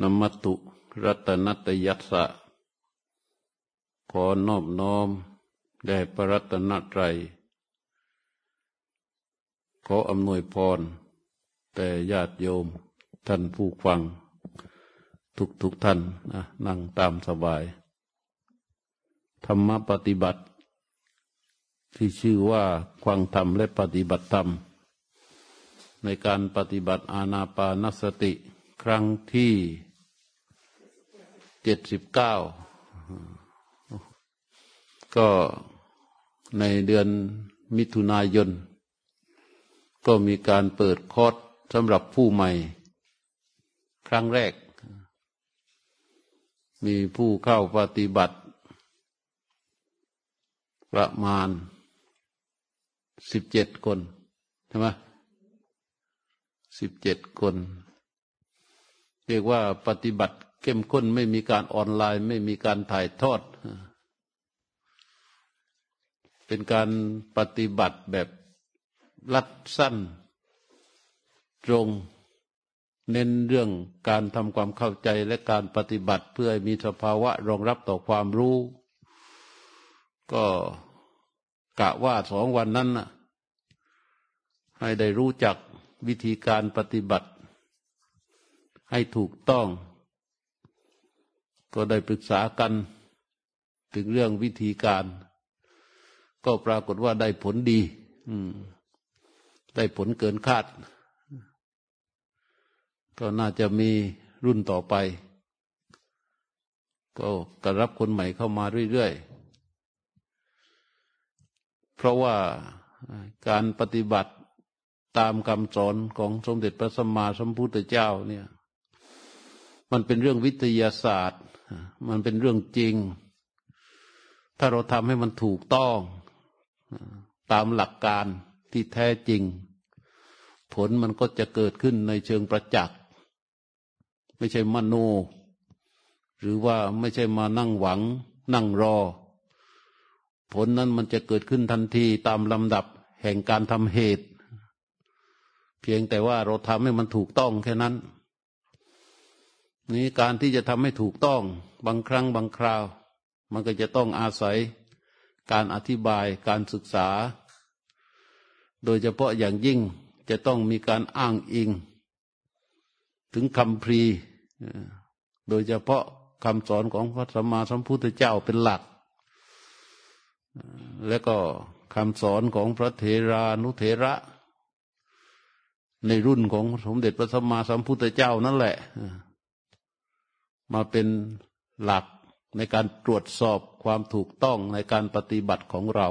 นมัตุ รัตนัตยัสสะ ขอนอบน้อม แด่พระรัตนตรัย ขออำนวยพร แต่ญาติโยมท่านผู้ฟัง ทุกทุกท่านนะนั่งตามสบาย ธรรมปฏิบัติ ที่ชื่อว่าควังธรรมและปฏิบัติธรรม ในการปฏิบัติอาณาปานสติ ครั้งที่เจ็ดสิบเก้าก็ในเดือนมิถุนายน ก็มีการเปิดคอร์สสำหรับผู้ใหม่ ครั้งแรก มีผู้เข้าปฏิบัติ ประมาณสิบเจ็ดคน ใช่ไหมสิบเจ็ดคน เรียกว่าปฏิบัติเข้มข้นไม่มีการออนไลน์ ไม่มีการถ่ายทอด เป็นการปฏิบัติแบบรัดสั้น ตรงเน้นเรื่องการทำความเข้าใจและการปฏิบัติเพื่อมีสภาวะรองรับต่อความรู้ ก็กะว่าสองวันนั้นนะให้ได้รู้จักวิธีการปฏิบัติ ให้ถูกต้อง ก็ได้ปรึกษากันถึงเรื่องวิธีการ ก็ปรากฏว่าได้ผลดีได้ผลเกินคาด ก็น่าจะมีรุ่นต่อไป ก็กระรับคนใหม่เข้ามาเรื่อยๆ เพราะว่าการปฏิบัติตามคำสอนของสมเด็จพระสัมมาสัมพุทธเจ้าเนี่ย มันเป็นเรื่องวิทยาศาสตร์ มันเป็นเรื่องจริง ถ้าเราทำให้มันถูกต้องตามหลักการที่แท้จริง ผลมันก็จะเกิดขึ้นในเชิงประจักษ์ ไม่ใช่มโน หรือว่าไม่ใช่มานั่งหวัง นั่งรอ ผลนั้นมันจะเกิดขึ้นทันทีตามลำดับแห่งการทำเหตุ เพียงแต่ว่าเราทำให้มันถูกต้องแค่นั้น นี้การที่จะทำให้ถูกต้องบางครั้งบางคราว มันก็จะต้องอาศัยการอธิบายการศึกษา โดยเฉพาะอย่างยิ่งจะต้องมีการอ้างอิง ถึงคำพรีโดยเฉพาะคำสอนของพระสัมมาสัมพุทธเจ้าเป็นหลัก และก็คำสอนของพระเถรานุเถระ ในรุ่นของสมเด็จพระสัมมาสัมพุทธเจ้านั่นแหละ มาเป็นหลักในการตรวจสอบความถูกต้องในการปฏิบัติของเรา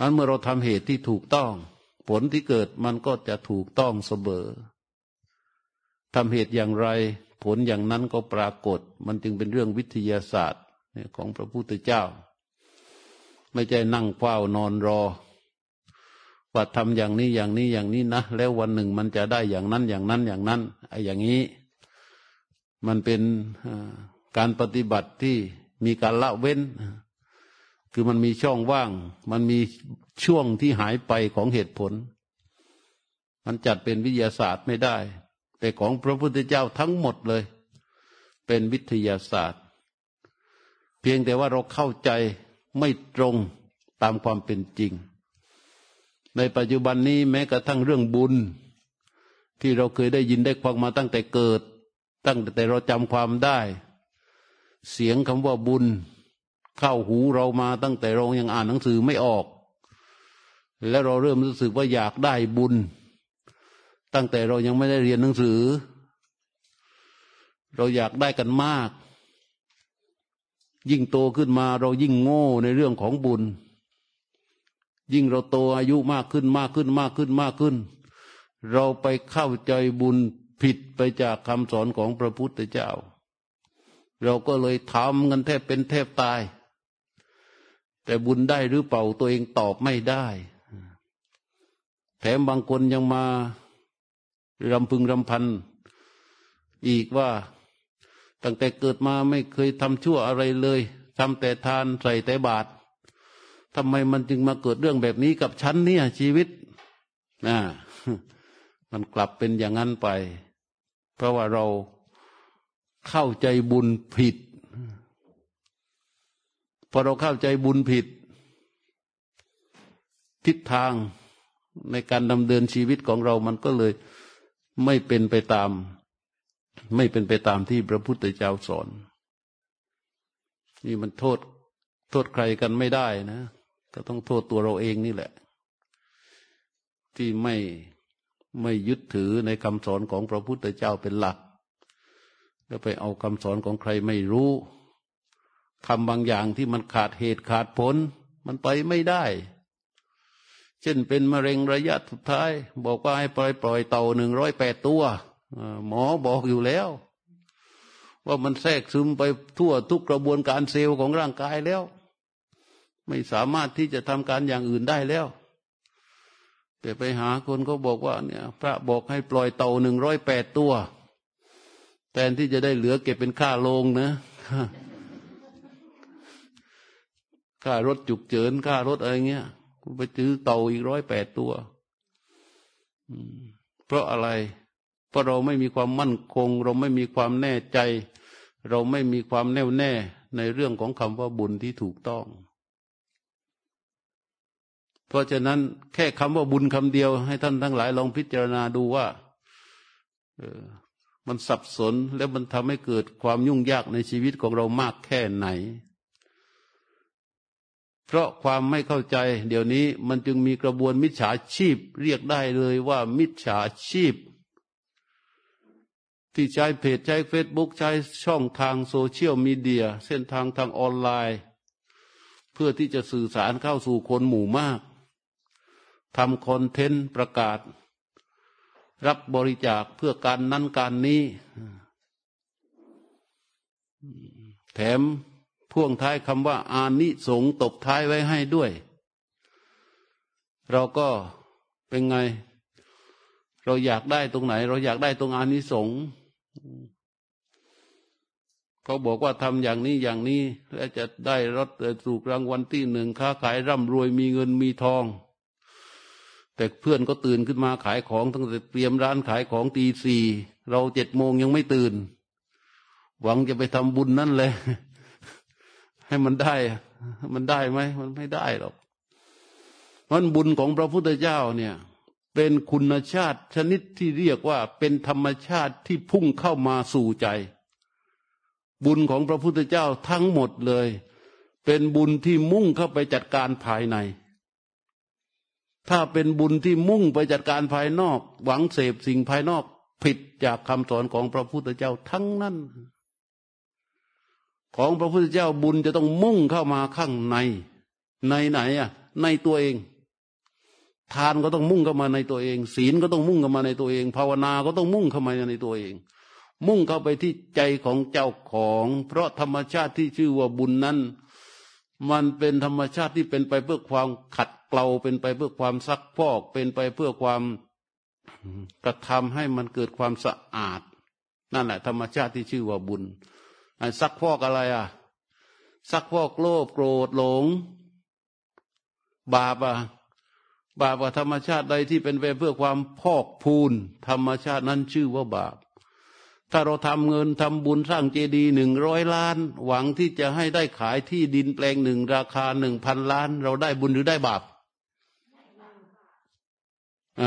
อันเมื่อเราทำเหตุที่ถูกต้อง ผลที่เกิดมันก็จะถูกต้องเสมอทำเหตุอย่างไร ผลอย่างนั้นก็ปรากฏ มันจึงเป็นเรื่องวิทยาศาสตร์ของพระพุทธเจ้า ไม่ใช่นั่งเฝ้านอนรอ ว่าทำอย่างนี้อย่างนี้อย่างนี้นะแล้ววันหนึ่งมันจะได้อย่างนั้นอย่างนั้นอย่างนั้นไอ้อย่างนี้ มันเป็นการปฏิบัติที่มีการละเว้น คือมันมีช่องว่าง มันมีช่วงที่หายไปของเหตุผล มันจัดเป็นวิทยาศาสตร์ไม่ได้ แต่ของพระพุทธเจ้าทั้งหมดเลย เป็นวิทยาศาสตร์ เพียงแต่ว่าเราเข้าใจไม่ตรงตามความเป็นจริง ในปัจจุบันนี้แม้กระทั่งเรื่องบุญ ที่เราเคยได้ยินได้ฟังมาตั้งแต่เกิด ตั้งแต่เราจำความได้ เสียงคำว่าบุญ เข้าหูเรามาตั้งแต่เรายังอ่านหนังสือไม่ออก แล้วเราเริ่มรู้สึกว่าอยากได้บุญ ตั้งแต่เรายังไม่ได้เรียนหนังสือ เราอยากได้กันมาก ยิ่งโตขึ้นมาเรายิ่งโง่ในเรื่องของบุญ ยิ่งเราโตอายุมากขึ้นมากขึ้นมากขึ้นมากขึ้น เราไปเข้าใจบุญผิดไปจากคำสอนของพระพุทธเจ้า เราก็เลยทำกันแทบเป็นแทบตาย แต่บุญได้หรือเปล่าตัวเองตอบไม่ได้ แถมบางคนยังมารำพึงรำพัน อีกว่าตั้งแต่เกิดมาไม่เคยทำชั่วอะไรเลยทำแต่ทานใส่แต่บาตร ทำไมมันจึงมาเกิดเรื่องแบบนี้กับฉันเนี่ยชีวิตนะมันกลับเป็นอย่างนั้นไป เพราะว่าเราเข้าใจบุญผิด พอเราเข้าใจบุญผิด ทิศทางในการดำเนินชีวิตของเรามันก็เลยไม่เป็นไปตาม ไม่เป็นไปตามที่พระพุทธเจ้าสอน นี่มันโทษโทษใครกันไม่ได้นะ ก็ต้องโทษตัวเราเองนี่แหละ ที่ไม่ไม่ยึดถือในคำสอนของพระพุทธเจ้าเป็นหลัก แล้วไปเอาคำสอนของใครไม่รู้คำบางอย่างที่มันขาดเหตุขาดผล มันไปไม่ได้ เช่นเป็นมะเร็งระยะสุดท้าย บอกว่าให้ปล่อยปล่อยเต่าหนึ่งร้อยแปดตัว หมอบอกอยู่แล้ว ว่ามันแทรกซึมไปทั่วทุกกระบวนการเซลล์ของร่างกายแล้ว ไม่สามารถที่จะทำการอย่างอื่นได้แล้วแต่ไปหาคนเขาบอกว่าเนี่ย พระบอกให้ปล่อยเต่าหนึ่งร้อยแปดตัวแทนที่จะได้เหลือเก็บเป็นค่าโลงนะค่ารถจุกเจินค่ารถอะไรเงี้ยไปซื้อเต่าอีกร้อยแปดตัวเพราะอะไร เพราะเราไม่มีความมั่นคง เราไม่มีความแน่ใจ เราไม่มีความแน่วแน่ในเรื่องของคำว่าบุญที่ถูกต้อง เพราะฉะนั้นแค่คำว่าบุญคำเดียว ให้ท่านทั้งหลายลองพิจารณาดูว่าเออมันสับสนและมันทำให้เกิดความยุ่งยากในชีวิตของเรามากแค่ไหน เพราะความไม่เข้าใจ เดี๋ยวนี้มันจึงมีกระบวนมิจฉาชีพ เรียกได้เลยว่ามิจฉาชีพ ที่ใช้เพจใช้เฟซบุ๊กใช้ช่องทางโซเชียลมีเดีย เส้นทางทางออนไลน์ เพื่อที่จะสื่อสารเข้าสู่คนหมู่มาก ทำคอนเทนต์ประกาศ รับบริจาคเพื่อการนั้นการนี้ แถมพ่วงท้ายคำว่า อานิสงตบท้ายไว้ให้ด้วย เราก็เป็นไง เราอยากได้ตรงไหน เราอยากได้ตรงอานิสงส์เขาบอกว่าทำอย่างนี้อย่างนี้ แล้วจะได้รถถูกรางวัลที่หนึ่งค้าขายร่ำรวยมีเงินมีทอง แต่เพื่อนก็ตื่นขึ้นมาขายของตั้งแต่เตรียมร้านขายของตีสี่เราเจ็ดโมงยังไม่ตื่น หวังจะไปทำบุญนั่นเลยให้มันได้ มันได้ไหมมันไม่ได้หรอกมันบุญของพระพุทธเจ้าเนี่ย เป็นคุณชาติชนิดที่เรียกว่าเป็นธรรมชาติที่พุ่งเข้ามาสู่ใจ บุญของพระพุทธเจ้าทั้งหมดเลย เป็นบุญที่มุ่งเข้าไปจัดการภายใน ถ้าเป็นบุญที่มุ่งไปจัดการภายนอก หวังเสพสิ่งภายนอกผิดจากคำสอนของพระพุทธเจ้าทั้งนั้น ของพระพุทธเจ้าบุญจะต้องมุ่งเข้ามาข้างใน ในไหนอะ ในตัวเอง ทานก็ต้องมุ่งเข้ามาในตัวเอง ศีลก็ต้องมุ่งเข้ามาในตัวเอง ภาวนาก็ต้องมุ่งเข้ามาในตัวเอง มุ่งเข้าไปที่ใจของเจ้าของ เพราะธรรมชาติที่ชื่อว่าบุญนั้น มันเป็นธรรมชาติที่เป็นไปเพื่อความขัด เกลาเป็นไปเพื่อความซักพอกเป็นไปเพื่อความกระทำให้มันเกิดความสะอาด นั่นแหละ ธรรมชาติที่ชื่อว่าบุญซักพอกอะไรอะ ซักพอกโลภโกรธหลง บาปอะบาปธรรมชาติใดที่เป็นไปเพื่อความพอกพูน ธรรมชาตินั้นชื่อว่าบาป ถ้าเราทำเงินทำบุญสร้างเจดีย์หนึ่งร้อยล้าน หวังที่จะให้ได้ขายที่ดินแปลงหนึ่งราคาหนึ่งพันล้าน เราได้บุญหรือได้บาป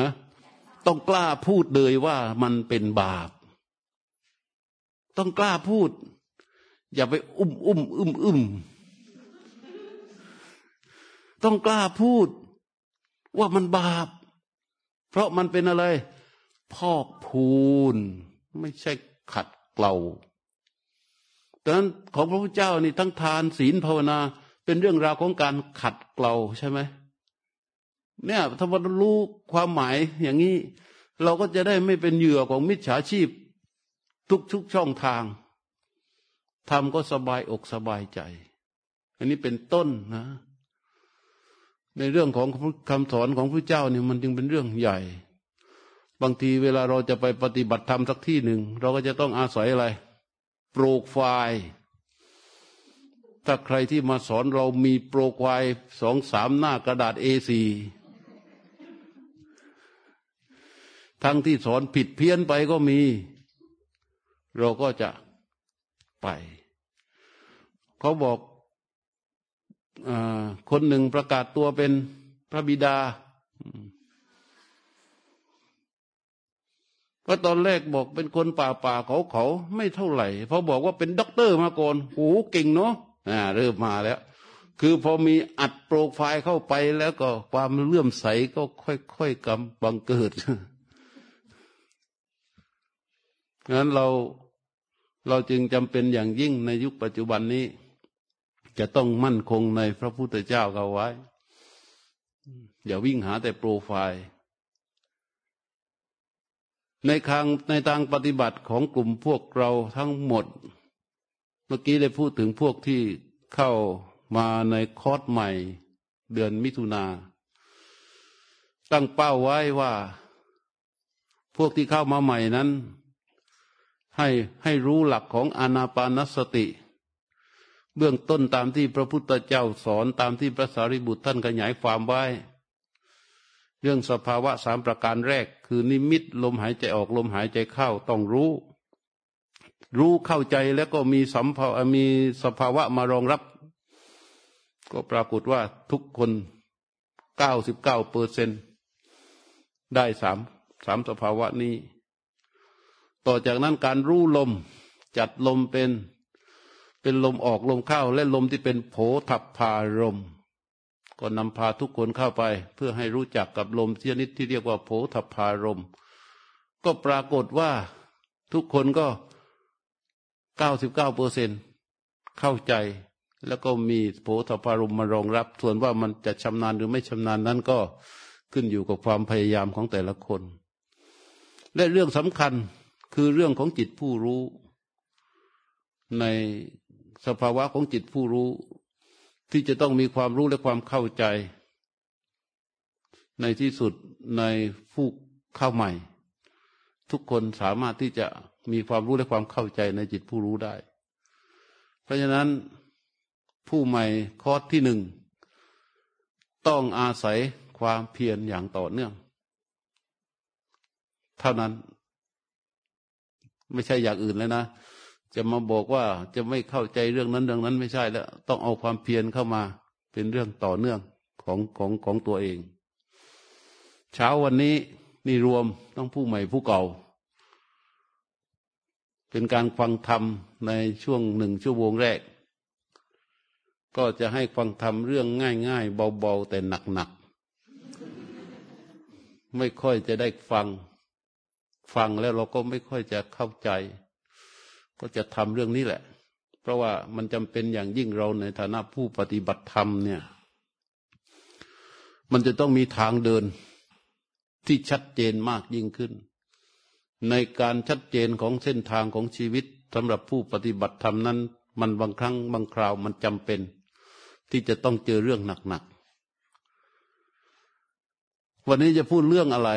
ะต้องกล้าพูดเลยว่ามันเป็นบาป ต้องกล้าพูด อย่าไปอุ้มอุ้มอึมอึมต้องกล้าพูดว่ามันบาป เพราะมันเป็นอะไร พอกพูน ไม่ใช่ขัดเกลาดังนั้นของพระพุทธเจ้านี่ทั้งทานศีลภาวนา เป็นเรื่องราวของการขัดเกลาใช่ไหม เนี่ยถ้าเรารู้ความหมายอย่างนี้ เราก็จะได้ไม่เป็นเหยื่อของมิจฉาชีพ ทุกๆช่องทางทำก็สบายอกสบายใจ อันนี้เป็นต้นนะ ในเรื่องของคำสอนของพระเจ้าเนี่ยมันจึงเป็นเรื่องใหญ่ บางทีเวลาเราจะไปปฏิบัติธรรมสักที่หนึ่ง เราก็จะต้องอาศัยอะไร โปรไฟล์ถ้าใครที่มาสอนเรามีโปรไฟล์สองสามหน้ากระดาษ A4 ทั้งที่สอนผิดเพี้ยนไปก็มี เราก็จะไป เขาบอกอคนหนึ่งประกาศตัวเป็นพระบิดาเพราะตอนแรกบอกเป็นคนป่าป่าเขาเขาไม่เท่าไหร่พอบอกว่าเป็นด็อกเตอร์มาก่อนโหเก่งเนาะอ่า เริ่มมาแล้ว คือพอมีอัดโปรไฟล์เข้าไปแล้วก็ความเลื่อมใสก็ค่อยๆก็บังเกิด งั้นเราเราจึงจำเป็นอย่างยิ่งในยุคปัจจุบันนี้ จะต้องมั่นคงในพระพุทธเจ้าเอาไว้ อย่าวิ่งหาแต่โปรไฟล์ในทางในทางปฏิบัติของกลุ่มพวกเราทั้งหมด เมื่อกี้ได้พูดถึงพวกที่เข้ามาในคอร์สใหม่ เดือนมิถุนา ตั้งเป้าไว้ว่า พวกที่เข้ามาใหม่นั้น ให้ให้รู้หลักของอนาปานสติ เบื้องต้นตามที่พระพุทธเจ้าสอนตามที่พระสารีบุตรท่านขยายความไว้ เรื่องสภาวะสามประการแรก คือนิมิตลมหายใจออกลมหายใจเข้าต้องรู้ รู้เข้าใจแล้วก็มีสัมภามีสภาวะมารองรับ ก็ปรากฏว่าทุกคนเก้าสิบเก้าเปอร์เซนได้สามสามสภาวะนี้ ต่อจากนั้นการรู้ลม จัดลมเป็น เป็นลมออกลมเข้า และลมที่เป็นโผทัพพารมก็นำพาทุกคนเข้าไป เพื่อให้รู้จักกับลมชนิดที่เรียกว่าโผฏพารมก็ปรากฏว่าทุกคนก็เก้าสิบเก้าเปอร์เซ็นเข้าใจ แล้วก็มีโผฏพารมมารองรับ ส่วนว่ามันจะชำนาญหรือไม่ชำนาญนั้นก็ขึ้นอยู่กับความพยายามของแต่ละคน และเรื่องสำคัญ คือเรื่องของจิตผู้รู้ ในสภาวะของจิตผู้รู้ ที่จะต้องมีความรู้และความเข้าใจ ในที่สุดในผู้เข้าใหม่ ทุกคนสามารถที่จะมีความรู้และความเข้าใจในจิตผู้รู้ได้ เพราะฉะนั้นผู้ใหม่คอร์สที่หนึ่ง ต้องอาศัยความเพียรอย่างต่อเนื่อง เท่านั้น ไม่ใช่อย่างอื่นเลยนะ จะมาบอกว่าจะไม่เข้าใจเรื่องนั้นเรื่องนั้นไม่ใช่แล้ว ต้องเอาความเพียรเข้ามาเป็นเรื่องต่อเนื่องของของของตัวเอง เช้าวันนี้นี่รวมต้องผู้ใหม่ผู้เก่า เป็นการฟังธรรมในช่วงหนึ่งชั่วโมงแรก ก็จะให้ฟังธรรมเรื่องง่ายๆเบาๆแต่หนักๆไม่ค่อยจะได้ฟัง ฟังแล้วเราก็ไม่ค่อยจะเข้าใจ ก็จะทำเรื่องนี้แหละ เพราะว่ามันจำเป็นอย่างยิ่งเราในฐานะผู้ปฏิบัติธรรมเนี่ย มันจะต้องมีทางเดินที่ชัดเจนมากยิ่งขึ้น ในการชัดเจนของเส้นทางของชีวิตสำหรับผู้ปฏิบัติธรรมนั้น มันบางครั้งบางคราวมันจำเป็น ที่จะต้องเจอเรื่องหนักๆวันนี้จะพูดเรื่องอะไร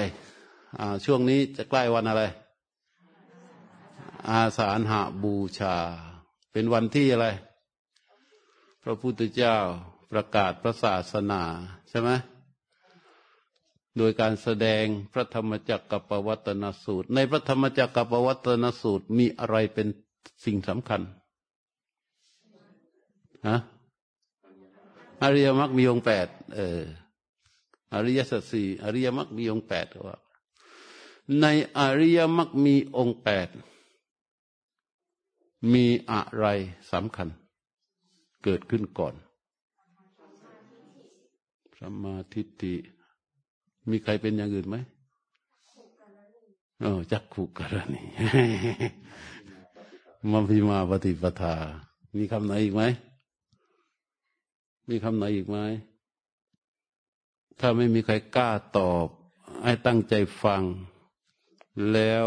ช่วงนี้จะใกล้วันอะไร อาสาหาบูชา เป็นวันที่อะไร พระพุทธเจ้าประกาศพระศาสนาใช่ไหมโดยการแสดงพระธรรมจักรกับปวัตนสูตร ในพระธรรมจักรกับปวัตนสูตรมีอะไรเป็นสิ่งสำคัญฮะอริยมรรคมีองแปดเอออริยสัจสี่อริยมรรคมีองแปดว่า ในอริยมรรคมีองค์แปด มีอะไรสำคัญ เกิดขึ้นก่อนสัมมาทิฏฐิมีใครเป็นอย่างอื่นไหมโอ้จักขุกรณีมัพิมาปฏิปทา มีคำไหนอีกไหม มีคำไหนอีกไหม ถ้าไม่มีใครกล้าตอบ ให้ตั้งใจฟัง แล้ว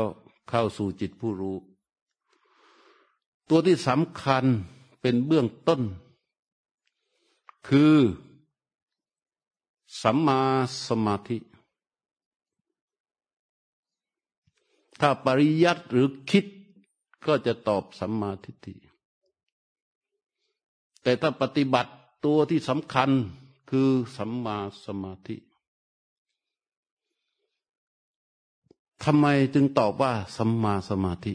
เข้าสู่จิตผู้รู้ ตัวที่สำคัญเป็นเบื้องต้น คือสัมมาสมาธิ ถ้าปริยัติหรือคิดก็จะตอบสัมมาทิฏฐิ แต่ถ้าปฏิบัติตัวที่สำคัญคือสัมมาสมาธิ ทำไมจึงตอบว่าสัมมาสมาธิ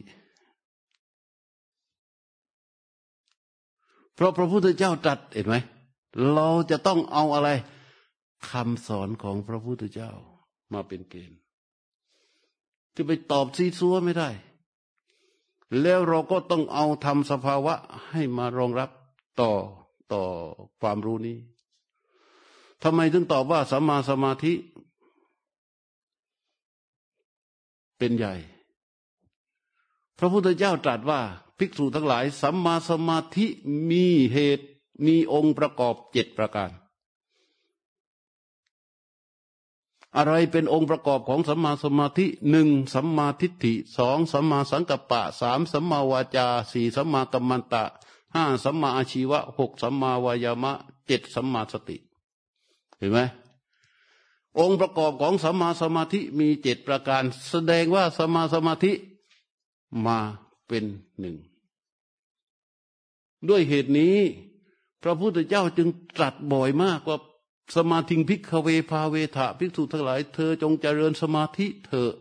เพราะพระพุทธเจ้าตรัสเห็นไหม เราจะต้องเอาอะไรคำสอนของพระพุทธเจ้ามาเป็นเกณฑ์ที่ไปตอบซีซัวไม่ได้ แล้วเราก็ต้องเอาทำสภาวะให้มารองรับต่อต่อความรู้นี้ทำไมถึงตอบว่าสัมมาสมาธิ เป็นใหญ่ พระพุทธเจ้าตรัสว่า ภิกษุทั้งหลาย สัมมาสมาธิมีเหตุมีองค์ประกอบเจ็ดประการ อะไรเป็นองค์ประกอบของสัมมาสมาธิหนึ่งสัมมาทิฏฐิสองสัมมาสังกัปปะสามสัมมาวาจาสี่สัมมากัมมันตะห้าสัมมาอาชีวะหกสัมมาวายามะเจ็ดสัมมาสติ เห็นไหม องค์ประกอบของสัมมาสมาธิมีเจ็ดประการ แสดงว่าสัมมาสมาธิมาเป็นหนึ่ง ด้วยเหตุนี้ พระพุทธเจ้าจึงตรัสบ่อยมากว่าสมาธิพิกเวพาเวทะภิกษุทั้งหลาย เธอจงเจริญสมาธิเถอะ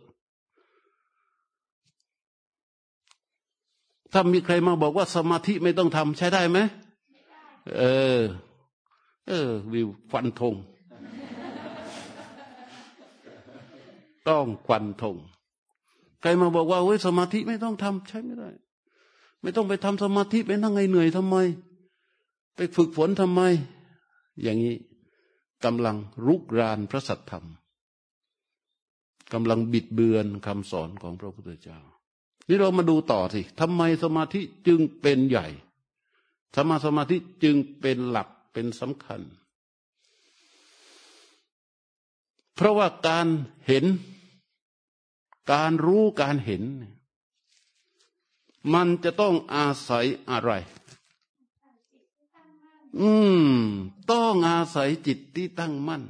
ถ้ามีใครมาบอกว่าสมาธิไม่ต้องทำใช้ได้ไหม เออ เออ วิวฟันธง ต้องควันทงใครมาบอกว่าเฮ้ยสมาธิไม่ต้องทำใช้ไม่ได้ ไม่ต้องไปทำสมาธิไปนั่งไงเหนื่อยทำไม ไปฝึกฝนทำไม อย่างนี้กำลังรุกรานพระสัทธรรมกำลังบิดเบือนคำสอนของพระพุทธเจ้า นี่เรามาดูต่อสิทำไมสมาธิจึงเป็นใหญ่สมาสมาธิจึงเป็นหลักเป็นสำคัญ เพราะว่าการเห็น การรู้การเห็น มันจะต้องอาศัยอะไร อืม ต้องอาศัยจิตที่ตั้งมั่น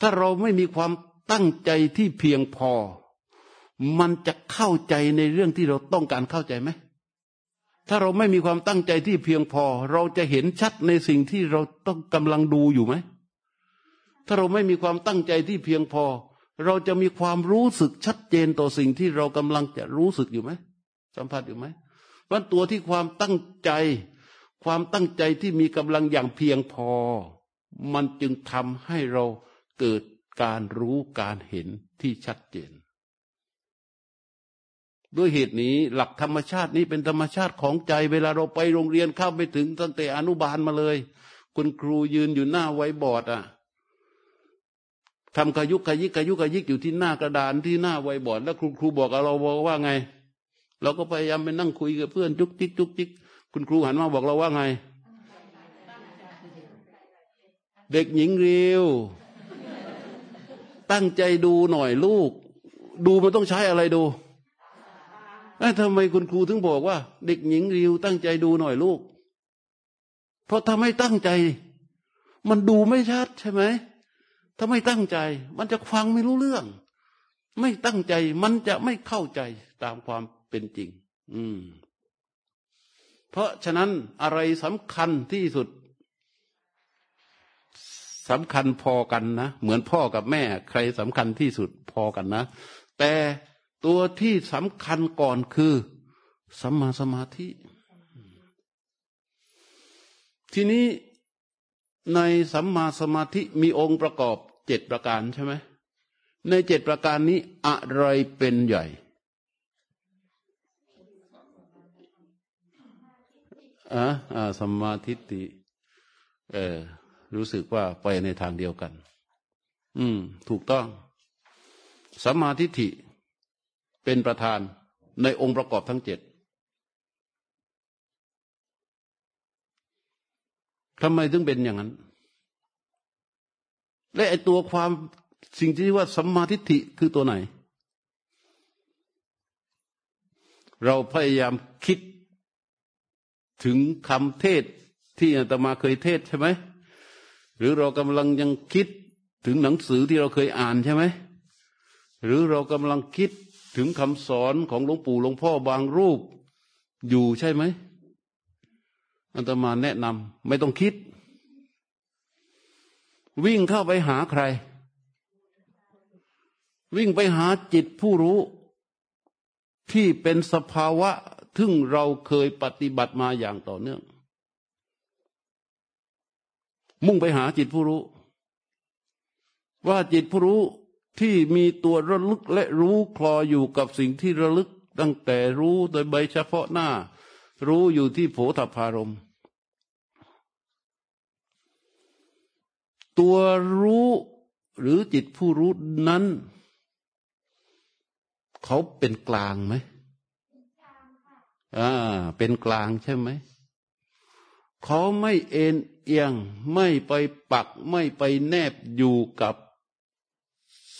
ถ้าเราไม่มีความตั้งใจที่เพียงพอ มันจะเข้าใจในเรื่องที่เราต้องการเข้าใจไหมถ้าเราไม่มีความตั้งใจที่เพียงพอ เราจะเห็นชัดในสิ่งที่เราต้องกำลังดูอยู่ไหม ถ้าเราไม่มีความตั้งใจที่เพียงพอ เราจะมีความรู้สึกชัดเจนต่อสิ่งที่เรากำลังจะรู้สึกอยู่ไหมสัมผัสอยู่ไหมว่าตัวที่ความตั้งใจ ความตั้งใจที่มีกำลังอย่างเพียงพอ มันจึงทำให้เราเกิดการรู้การเห็นที่ชัดเจน ด้วยเหตุนี้หลักธรรมชาตินี้เป็นธรรมชาติของใจ เวลาเราไปโรงเรียนเข้าไปถึงตั้งแต่อนุบาลมาเลย คุณครูยืนอยู่หน้าไว้บอร์ดอะ ทำกายุกกายิกกายุกกายิกอยู่ที่หน้ากระดานที่หน้าไวบอร์ดแล้วครูครูบอกเราบอกว่าไง เราก็พยายามไปนั่งคุยกับเพื่อนจุกจิกจุกจิกคุณครูหันมาบอกเราว่าไง เด็กหญิงเรียวตั้งใจดูหน่อยลูก ดูมันต้องใช้อะไรดูทำไมคุณครูถึงบอกว่า เด็กหญิงริวตั้งใจดูหน่อยลูก เพราะถ้าไม่ตั้งใจ มันดูไม่ชัดใช่ไหม ถ้าไม่ตั้งใจ มันจะฟังไม่รู้เรื่อง ไม่ตั้งใจมันจะไม่เข้าใจตามความเป็นจริง อืม เพราะฉะนั้นอะไรสำคัญที่สุดสำคัญพอกันนะเหมือนพ่อกับแม่ ใครสำคัญที่สุดพอกันนะ แต่ตัวที่สำคัญก่อนคือสัมมาสมาธิ ทีนี้ในสัมมาสมาธิมีองค์ประกอบ เจ็ดประการใช่ไหมในเจ็ดประการนี้อะไรเป็นใหญ่อะอ่าสัมมาทิฏฐิเออ รู้สึกว่าไปในทางเดียวกัน อืม ถูกต้อง สัมมาทิฏฐิเป็นประธานในองค์ประกอบทั้งเจ็ดทำไมถึงเป็นอย่างนั้น และไอตัวความสิ่งที่ว่าสัมมาทิฏฐิคือตัวไหน เราพยายามคิดถึงคำเทศที่อาตมาเคยเทศใช่ไหม หรือเรากำลังยังคิดถึงหนังสือที่เราเคยอ่านใช่ไหม หรือเรากำลังคิดถึงคำสอนของหลวงปู่หลวงพ่อบางรูปอยู่ใช่ไหมอัตมาแนะนำไม่ต้องคิด วิ่งเข้าไปหาใคร วิ่งไปหาจิตผู้รู้ ที่เป็นสภาวะทึ่งเราเคยปฏิบัติมาอย่างต่อเนื่อง มุ่งไปหาจิตผู้รู้ ว่าจิตผู้รู้ที่มีตัวระลึกและรู้คลออยู่กับสิ่งที่ระลึกตั้งแต่รู้โดยใบเฉพาะหน้า รู้อยู่ที่โผฏฐารม ตัวรู้หรือจิตผู้รู้นั้น เขาเป็นกลางไหมอ่า เป็นกลางใช่ไหม เขาไม่เอ็นเอียง ไม่ไปปัก ไม่ไปแนบอยู่กับ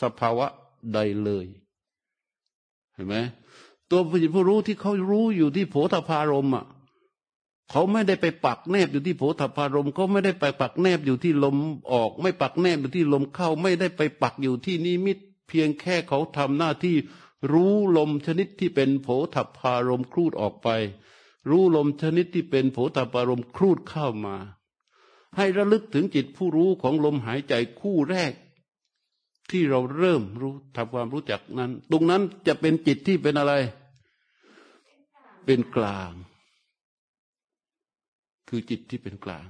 สภาวะใดเลย เห็นไหมตัวผู้รู้ที่เขารู้อยู่ที่โผฏฐารมอะ เขาไม่ได้ไปปักแนบอยู่ที่โผฏฐารมเขาไม่ได้ไปปักแนบอยู่ที่ลมออก ไม่ปักแนบอยู่ที่ลมเข้า ไม่ได้ไปปักอยู่ที่นิมิต เพียงแค่เขาทำหน้าที่รู้ลมชนิดที่เป็นโผฏฐารมครูดออกไป รู้ลมชนิดที่เป็นโผฏฐารมครูดเข้ามา ให้ระลึกถึงจิตผู้รู้ของลมหายใจคู่แรก ที่เราเริ่มรู้ทำความรู้จักนั้น ตรงนั้นจะเป็นจิตที่เป็นอะไร เป็นกลาง คือจิตที่เป็นกลาง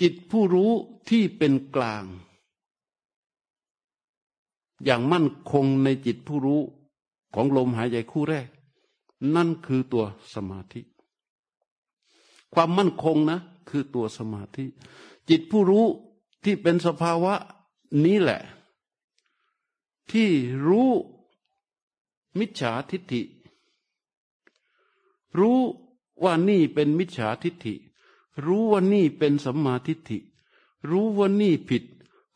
จิตผู้รู้ที่เป็นกลาง อย่างมั่นคงในจิตผู้รู้ของลมหายใจคู่แรก นั่นคือตัวสมาธิ ความมั่นคงนะ คือตัวสมาธิ จิตผู้รู้ที่เป็นสภาวะนี้แหละ ที่รู้มิจฉาทิฏฐิ รู้ ว่านี่เป็นมิจฉาทิฏฐิ รู้ว่านี่เป็นสัมมาทิฏฐิ รู้ว่านี่ผิด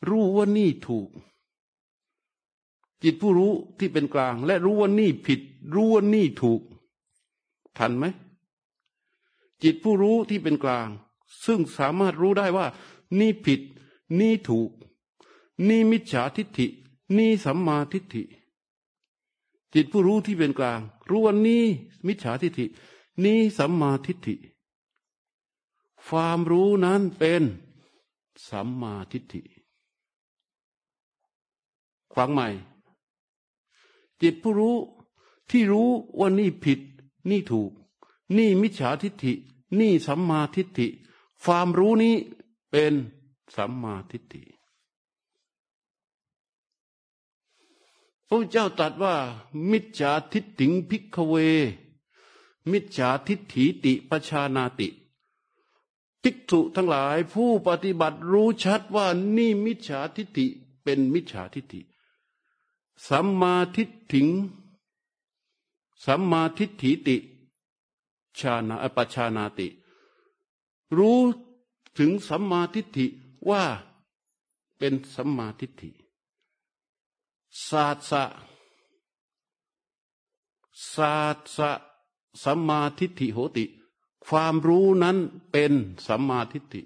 รู้ว่านี่ถูก จิตผู้รู้ที่เป็นกลาง และรู้ว่านี่ผิด รู้ว่านี่ถูก ทันไหม จิตผู้รู้ที่เป็นกลาง ซึ่งสามารถรู้ได้ว่า นี่ผิด นี่ถูก นี่มิจฉาทิฏฐิ นี่สัมมาทิฏฐิจิตผู้รู้ที่เป็นกลาง รู้ว่านี่มิจฉาทิฏฐิ นี่สัมมาทิฏฐิ ความรู้นั้นเป็นสัมมาทิฏฐิฟังใหม่ จิตผู้รู้ที่รู้ว่านี่ผิด นี่ถูก นี่มิจฉาทิฏฐิ นี่สัมมาทิฏฐิ ความรู้นี้เป็นสัมมาทิฏฐิพระเจ้าตรัสว่า มิจฉาทิฏฐิพิกเว มิจฉาทิฏฐิติปชานาติทิกถุทั้งหลายผู้ปฏิบัติรู้ชัดว่านี่มิจฉาทิฏฐิเป็นมิจฉาทิฏฐิ สัมมาทิฏฐิง สัมมาทิฏฐิติชานาปชานาติ รู้ถึงสัมมาทิฏฐิว่าเป็นสัมมาทิฏฐิศาสะศาสะ สัมมาทิฏฐิโหติ ความรู้นั้นเป็นสัมมาทิฏฐิ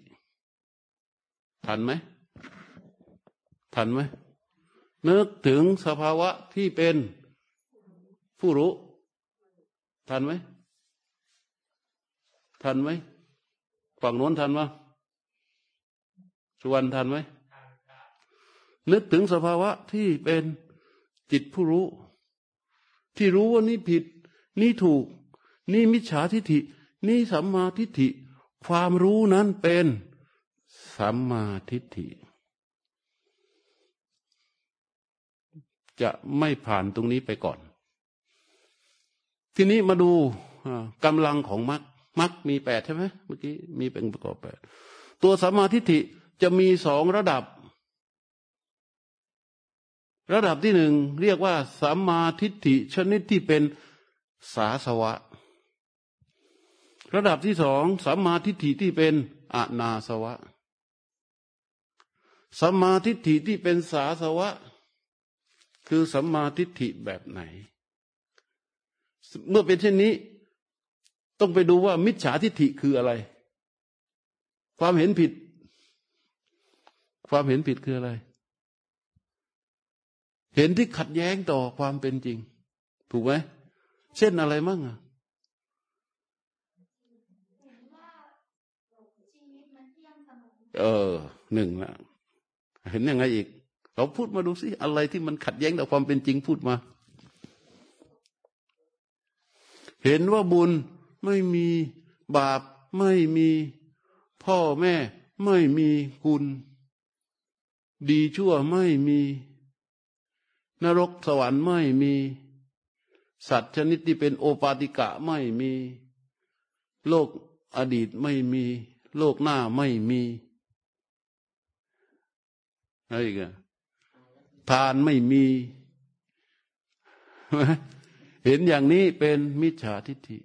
ทันไหม ทันไหม นึกถึงสภาวะที่เป็นผู้รู้ ทันไหม ทันไหม ฝั่งโน้นทันไหมสุวรรณทันไหม นึกถึงสภาวะที่เป็นจิตผู้รู้ ที่รู้ว่านี่ผิด นี่ถูก นี่มิจฉาทิฏฐิ นี่สัมมาทิฏฐิ ความรู้นั้นเป็นสัมมาทิฏฐิ จะไม่ผ่านตรงนี้ไปก่อน ทีนี้มาดูกำลังของมรรคมรรคมีแปดใช่ไหมเมื่อกี้มีเป็นประกอบแปดตัวสัมมาทิฏฐิจะมีสองระดับ ระดับที่หนึ่งเรียกว่าสัมมาทิฏฐิชนิดที่เป็นสาสวะ ระดับที่สองสัมมาทิฏฐิที่เป็นอนาสวะสัมมาทิฏฐิที่เป็นสาสวะ คือสัมมาทิฏฐิแบบไหน เมื่อเป็นเช่นนี้ ต้องไปดูว่ามิจฉาทิฏฐิคืออะไร ความเห็นผิด ความเห็นผิดคืออะไร เห็นที่ขัดแย้งต่อความเป็นจริง ถูกไหมเช่นอะไรมั่งอะ เออหนึ่งละเห็นยังไงอีก เราพูดมาดูสิอะไรที่มันขัดแย้งต่อความเป็นจริงพูดมา เห็นว่าบุญไม่มีบาปไม่มีพ่อแม่ ไม่มีคุณ ดีชั่วไม่มี นรกสวรรค์ไม่มี สัตว์ชนิดที่เป็นโอปาติกะไม่มี โลกอดีตไม่มี โลกหน้าไม่มี อะไรกันทานไม่มี เห็นอย่างนี้เป็นมิจฉาทิฏฐิ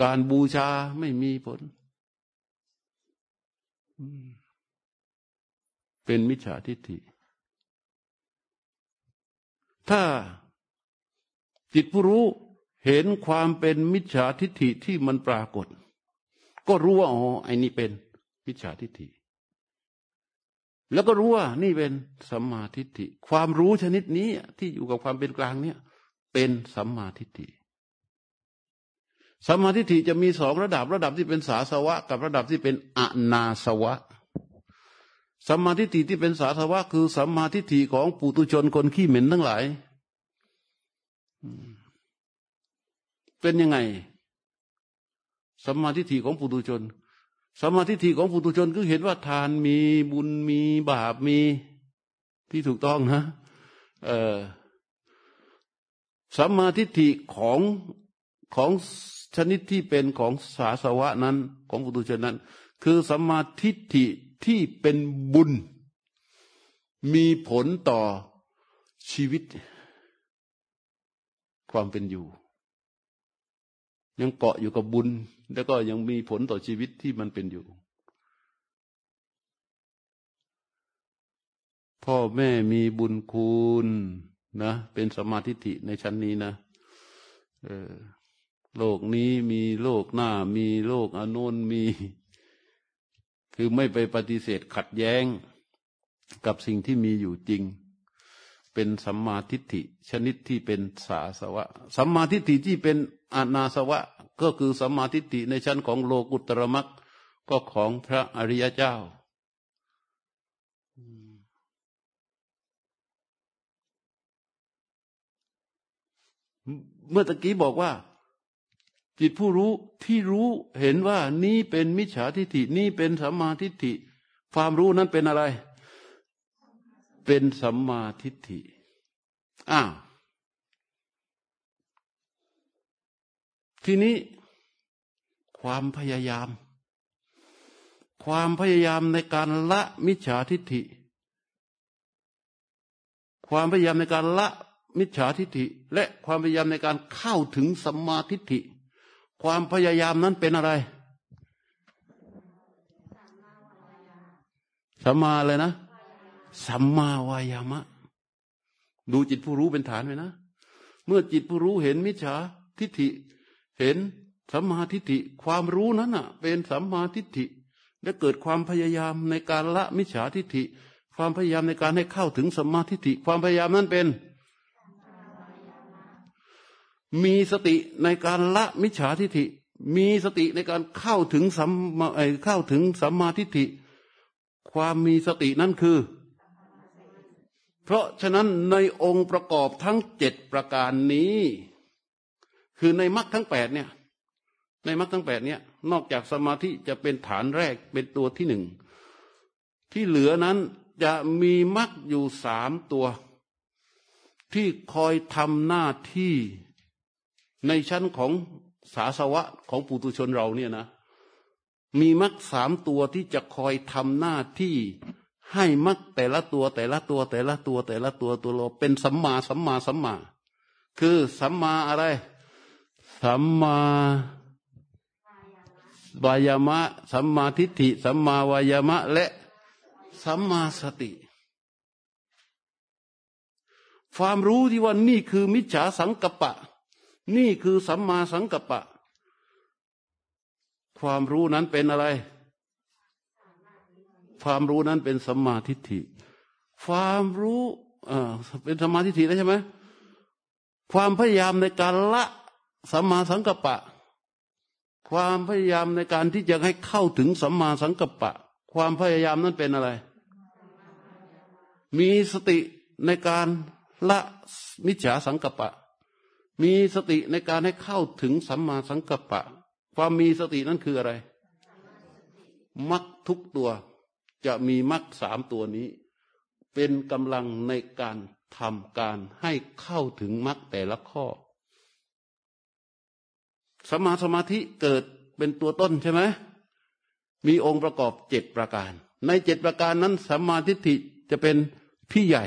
การบูชาไม่มีผล เป็นมิจฉาทิฏฐิ ถ้าจิตผู้รู้เห็นความเป็นมิจฉาทิฏฐิที่มันปรากฏ ก็รู้ว่าอ๋อไอ้นี่เป็นมิจฉาทิฏฐิ แล้วก็รู้ว่านี่เป็นสัมมาทิฏฐิ ความรู้ชนิดนี้ที่อยู่กับความเป็นกลางเนี่ย เป็นสัมมาทิฏฐิสัมมาทิฏฐิจะมีสองระดับระดับที่เป็นสาสวะ กับระดับที่เป็นอนาสวะสัมมาทิฏฐิที่เป็นสาสวะ คือสัมมาทิฏฐิของปุตุชนคนขี้เหม็นทั้งหลายเป็นยังไงสัมมาทิฏฐิของปุตุชน สมาธิทิของปุถุชนคือเห็นว่าทานมีบุญมีบาปมีที่ถูกต้องนะเออสมาธิทิของของชนิดที่เป็นของสาสวะนั้นของปุถุชนนั้น คือสมาธิทิที่เป็นบุญ มีผลต่อชีวิต ความเป็นอยู่ ยังเกาะอยู่กับบุญ แล้วก็ยังมีผลต่อชีวิตที่มันเป็นอยู่ พ่อแม่มีบุญคุณนะ เป็นสมาธิิในชั้นนี้นะเออโลกนี้มีโลกหน้า มีโลกอนุนมี คือไม่ไปปฏิเสธขัดแย้งกับสิ่งที่มีอยู่จริง เป็นสัมมาทิฏฐิชนิดที่เป็นสาสวะ สัมมาทิฏฐิที่เป็นอนาสวะ ก็คือสัมมาทิฏฐิในชั้นของโลกุตรมักก็ของพระอริยเจ้า เมื่อตะกี้บอกว่า จิตผู้รู้ที่รู้เห็นว่านี่เป็นมิจฉาทิฏฐินี่เป็นสัมมาทิฏฐิ ความรู้นั้นเป็นอะไร เป็นสัมมาทิฏฐิอ้าว ทีนี้ความพยายาม ความพยายามในการละมิจฉาทิฏฐิ ความพยายามในการละมิจฉาทิฏฐิ และความพยายามในการเข้าถึงสัมมาทิฏฐิ ความพยายามนั้นเป็นอะไรสัมมาเลยนะสัมมาวายามะ ดูจิตผู้รู้เป็นฐานไว้นะ เมื่อจิตผู้รู้เห็นมิจฉาทิฏฐิ เห็นสัมมาทิฏฐิความรู้นั้นอะ เป็นสัมมาทิฏฐิและเกิดความพยายามในการละมิจฉาทิฏฐิ ความพยายามในการให้เข้าถึงสัมมาทิฏฐิ ความพยายามนั้นเป็น มีสติในการละมิจฉาทิฏฐิ มีสติในการเข้าถึงสัมมาเข้าถึงสัมมาทิฏฐิ ความมีสตินั่นคือ เพราะฉะนั้นในองค์ประกอบทั้งเจ็ดประการนี้ คือในมรรคทั้งแปดเนี่ย ในมรรคทั้งแปดเนี่ย นอกจากสมาธิจะเป็นฐานแรกเป็นตัวที่หนึ่ง ที่เหลือนั้นจะมีมรรคอยู่สามตัว ที่คอยทำหน้าที่ในชั้นของสาสวะของปุตุชนเราเนี่ยนะ มีมรรคสามตัวที่จะคอยทำหน้าที่ให้มรรคแต่ละตัวแต่ละตัวแต่ละตัวแต่ละตัวตัวเราเป็นสัมมาสัมมาสัมมา คือสัมมาอะไร สัมมาวายามะ สัมมาทิฏฐิ สัมมาวายามะ และสัมมาสติ ความรู้ที่ว่านี่คือมิจฉาสังกปะ นี่คือสัมมาสังกปะ ความรู้นั้นเป็นอะไร ความรู้นั้นเป็นสัมมาทิฏฐิ ความรู้อ่าเป็นสัมมาทิฏฐิแล้วใช่ไหมความพยายามในการละ สัมมาสังกัปปะ ความพยายามในการที่จะให้เข้าถึงสัมมาสังกัปปะ ความพยายามนั้นเป็นอะไร มีสติในการละมิจฉาสังกัปปะ มีสติในการให้เข้าถึงสัมมาสังกัปปะ ความมีสตินั้นคืออะไรมักทุกตัวจะมีมักสามตัวนี้ เป็นกำลังในการทำการให้เข้าถึงมักแต่ละข้อ สมาสมาธิเกิดเป็นตัวต้นใช่ไหมมีองค์ประกอบเจ็ดประการ ในเจ็ดประการนั้นสัมมาทิฏฐิจะเป็นพี่ใหญ่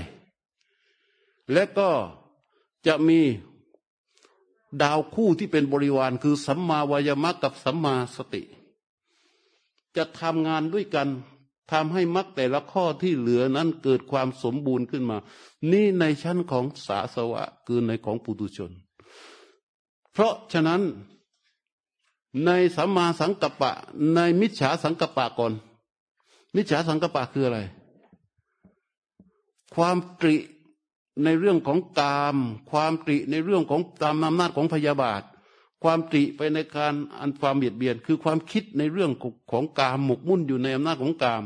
และก็จะมีดาวคู่ที่เป็นบริวารคือสัมมาวายมะกับสัมมาสติ จะทำงานด้วยกันทำให้มรรคแต่ละข้อที่เหลือนั้นเกิดความสมบูรณ์ขึ้นมา นี่ในชั้นของสาสวะคือในของปุตุชน เพราะฉะนั้น ในสัมมาสังกัปปะ ในมิจฉาสังกัปปะก่อน มิจฉาสังกัปปะคืออะไร ความตริในเรื่องของกาม ความตริในเรื่องของตามอำนาจของพยาบาท ความตริไปในการอันความเบียดเบียน คือความคิดในเรื่องของกามหมกมุ่นอยู่ในอำนาจของกาม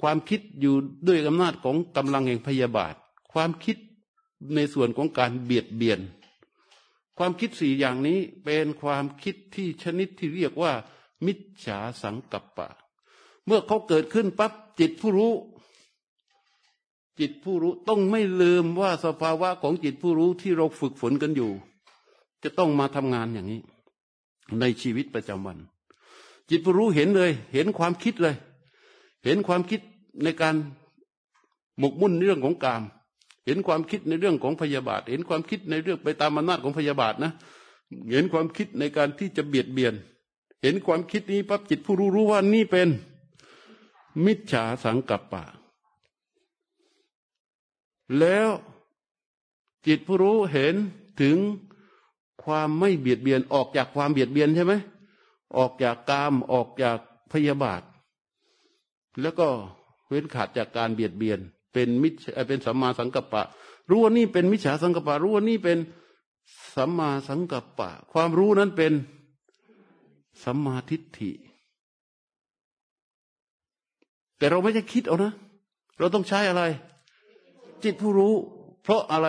ความคิดอยู่ด้วยอำนาจของกำลังแห่งพยาบาท ความคิดในส่วนของการเบียดเบียน ความคิดสี่อย่างนี้เป็นความคิดที่ชนิดที่เรียกว่า มิจฉาสังกัปปะ เมื่อเขาเกิดขึ้นปั๊บจิตผู้รู้ จิตผู้รู้ต้องไม่ลืมว่าสภาวะของจิตผู้รู้ที่เราฝึกฝนกันอยู่ จะต้องมาทำงานอย่างนี้ ในชีวิตประจำวัน จิตผู้รู้เห็นเลย เห็นความคิดเลย เห็นความคิดในการหมกมุ่นเรื่องของกาม เห็นความคิดในเรื่องของพยาบาท เห็นความคิดในเรื่องไปตามอำนาจของพยาบาทนะเห็นความคิดในการที่จะเบียดเบียน เห็นความคิดนี้ปั๊บจิตผู้รู้รู้ว่านี่เป็น มิจฉาสังกัปปะ แล้วจิตผู้รู้เห็นถึงความไม่เบียดเบียนออกจากความเบียดเบียนใช่ไหมออกจากกามออกจากพยาบาท แล้วก็เว้นขาดจากการเบียดเบียน เป็นมิจเป็นสัมมาสังกัปปะ รู้ว่านี่เป็นมิจฉาสังกัปปะ รู้ว่านี่เป็นสัมมาสังกัปปะ ความรู้นั้นเป็นสัมมาทิฏฐิ แต่เราไม่ใช่คิดเอานะ เราต้องใช้อะไร จิตผู้รู้ เพราะอะไร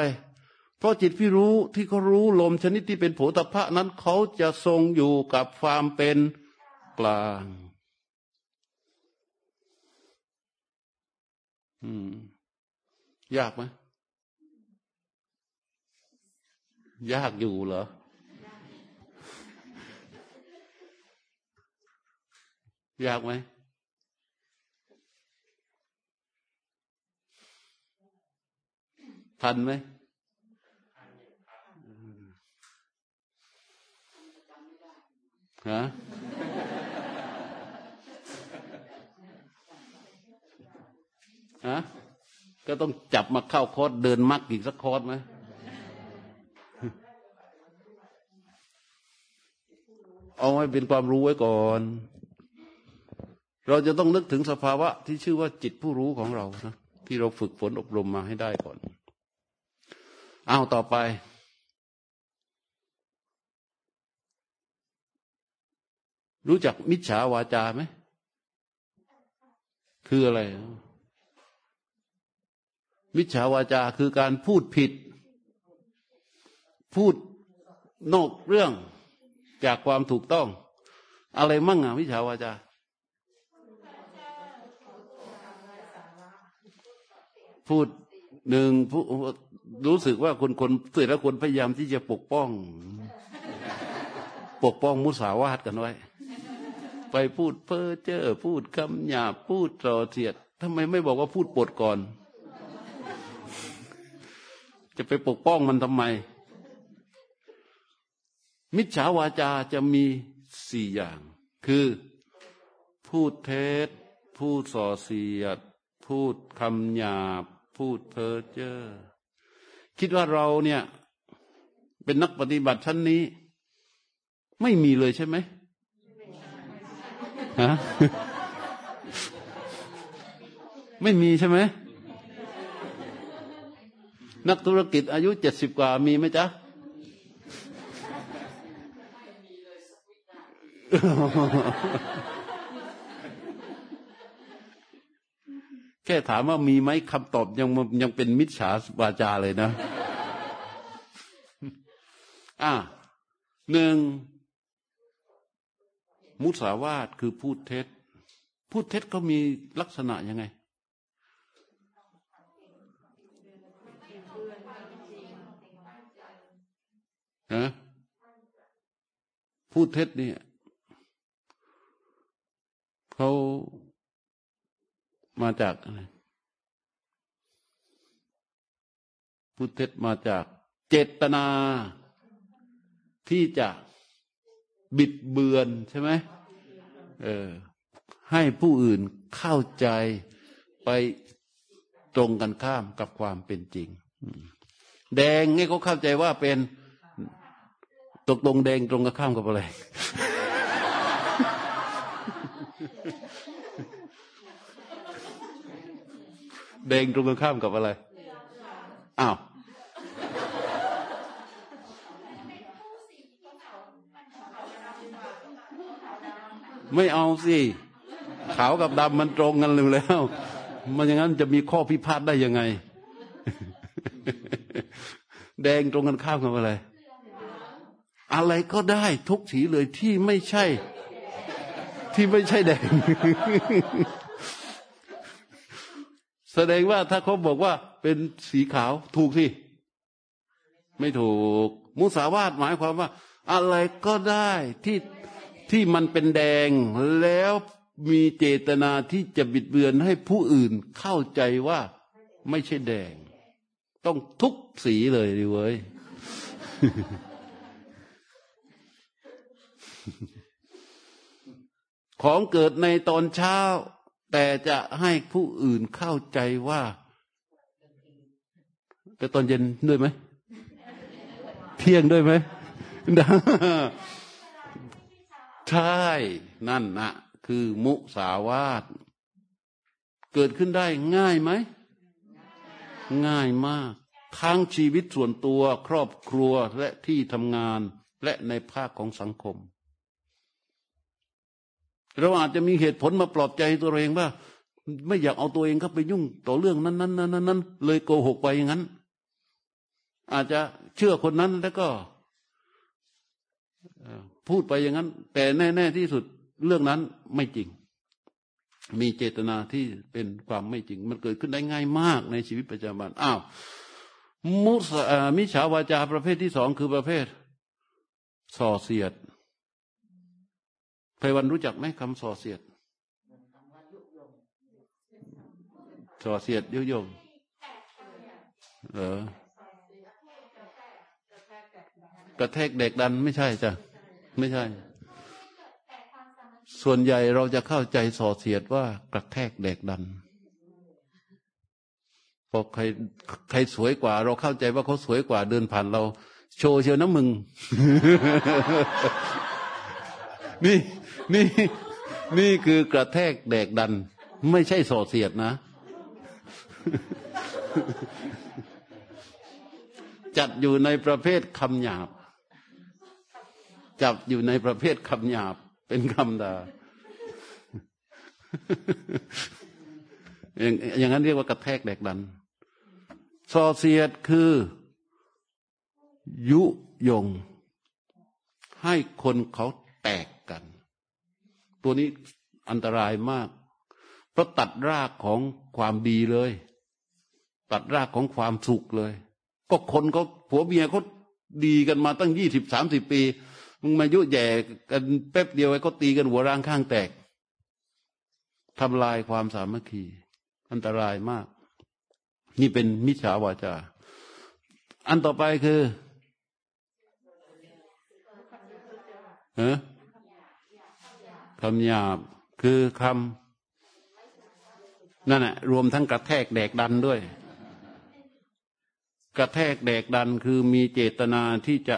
เพราะจิตผู้รู้ที่เขารู้ลมชนิดที่เป็นโผฏฐะนั้นเขาจะทรงอยู่กับความเป็นกลาง อืม ยากไหมยากอยู่เหรอ ยากไหมทันไหมฮะฮะ ก็ต้องจับมาเข้าคอร์สเดินมักอีกสักคอร์สไหมเอาไว้เป็นความรู้ไว้ก่อน เราจะต้องนึกถึงสภาวะที่ชื่อว่าจิตผู้รู้ของเรานะที่เราฝึกฝนอบรมมาให้ได้ก่อน เอาต่อไป รู้จักมิจฉาวาจาไหม คืออะไร มิจฉาวาจาคือการพูดผิด พูดนอกเรื่องจากความถูกต้อง อะไรมั่งอะมิจฉาวาจาพูดหนึ่งผู้รู้สึกว่าคนคนเสื่ละคนพยายามที่จะปกป้อง ปกป้องมุสาวาทกันไว้ ไปพูดเพ้อเจ้อพูดคำหยาบพูดตรอเสียดทำไมไม่บอกว่าพูดปดก่อน จะไปปกป้องมันทำไม มิจฉาวาจาจะมีสี่อย่าง คือพูดเท็จพูดส่อเสียด พูดคำหยาบ พูดเพ้อเจ้อคิดว่าเราเนี่ย เป็นนักปฏิบัติชั้นนี้ ไม่มีเลยใช่ไหมฮะไม่มีใช่ไหม นักธุรกิจอายุเจ็ดสิบกว่ามีไหมจ๊ะแค่ถามว่ามีไหมคำตอบยังยังเป็นมิจฉาวาจาเลยนะ อ่าหนึ่งมุสาวาทคือพูดเท็จ พูดเท็จก็มีลักษณะยังไง นะพูดเท็จเนี่ยเขามาจากอะไรพูดเท็จมาจากเจตนาที่จะบิดเบือนใช่ไหมเออ ให้ผู้อื่นเข้าใจไปตรงกันข้ามกับความเป็นจริง แดงนี่เขาเข้าใจว่าเป็น ตกลงแดงตรงกับข้ามกับอะไร แดงตรงกันข้ามกับอะไร อ้าวไม่เอาสิขาวกับดำมันตรงกันเลยแล้ว มันอย่างนั้นจะมีข้อพิพาทได้ยังไง แดงตรงกันข้ามกับอะไร อะไรก็ได้ทุกสีเลยที่ไม่ใช่ ที่ไม่ใช่แดง แสดงว่าถ้าเขาบอกว่าเป็นสีขาวถูกสิ ไม่ถูก มุสาวาทหมายความว่า อะไรก็ได้ที่ที่มันเป็นแดงแล้วมีเจตนาที่จะบิดเบือนให้ผู้อื่นเข้าใจว่าไม่ใช่แดง ต้องทุกสีเลยดิเว้ย ของเกิดในตอนเช้า แต่จะให้ผู้อื่นเข้าใจว่า แต่ตอนเย็นด้วยไหม เที่ยงด้วยไหมใช่ นั่นนะคือมุสาวาท เกิดขึ้นได้ง่ายไหม ง่ายมากทั้งชีวิตส่วนตัวครอบครัวและที่ทำงานและในภาคของสังคม เราอาจจะมีเหตุผลมาปลอบใจตัวเองว่า ไม่อยากเอาตัวเองเข้าไปยุ่งต่อเรื่องนั้นนั้นนั้นนั้นเลยโกหกไปอย่างนั้น อาจจะเชื่อคนนั้นแล้วก็พูดไปอย่างนั้น แต่แน่ ๆที่สุดเรื่องนั้นไม่จริง มีเจตนาที่เป็นความไม่จริง มันเกิดขึ้นได้ง่ายมากในชีวิตประจำวันอ้าวมุสมิฉาวาจาประเภทที่สองคือประเภท ส่อเสียด ไพวันรู้จักไหมคำส่อเสียดส่อเสียดยุยงเออกระแทกเด็กดันไม่ใช่จ้ะไม่ใช่ ส่วนใหญ่เราจะเข้าใจส่อเสียดว่ากระแทกเด็กดันพอใครใครสวยกว่า เราเข้าใจว่าเขาสวยกว่าเดินผ่านเรา โชว์เชียวนะมึง นี่ นี่นี่คือกระแทกแดกดัน ไม่ใช่ส่อเสียดนะ จัดอยู่ในประเภทคำหยาบ จับอยู่ในประเภทคำหยาบ เป็นคำด่าอย่างนั้นเรียกว่ากระแทกแดกดันส่อเสียดคือ ยุยง ให้คนเขาแตกกัน ตัวนี้อันตรายมาก เพราะตัดรากของความดีเลย ตัดรากของความสุขเลย ก็คนเขาผัวเมียเขาดีกันมาตั้งยี่สิบสามสิบปีมึงมายุแย่กันแป๊บเดียวไอ้ก็ตีกันหัวร่างข้างแตกทำลายความสามัคคี อันตรายมาก นี่เป็นมิจฉาวาจา อันต่อไปคือเออ คำหยาบคือคำนั่นแหละรวมทั้งกระแทกแดกดันด้วย กระแทกแดกดันคือมีเจตนาที่จะ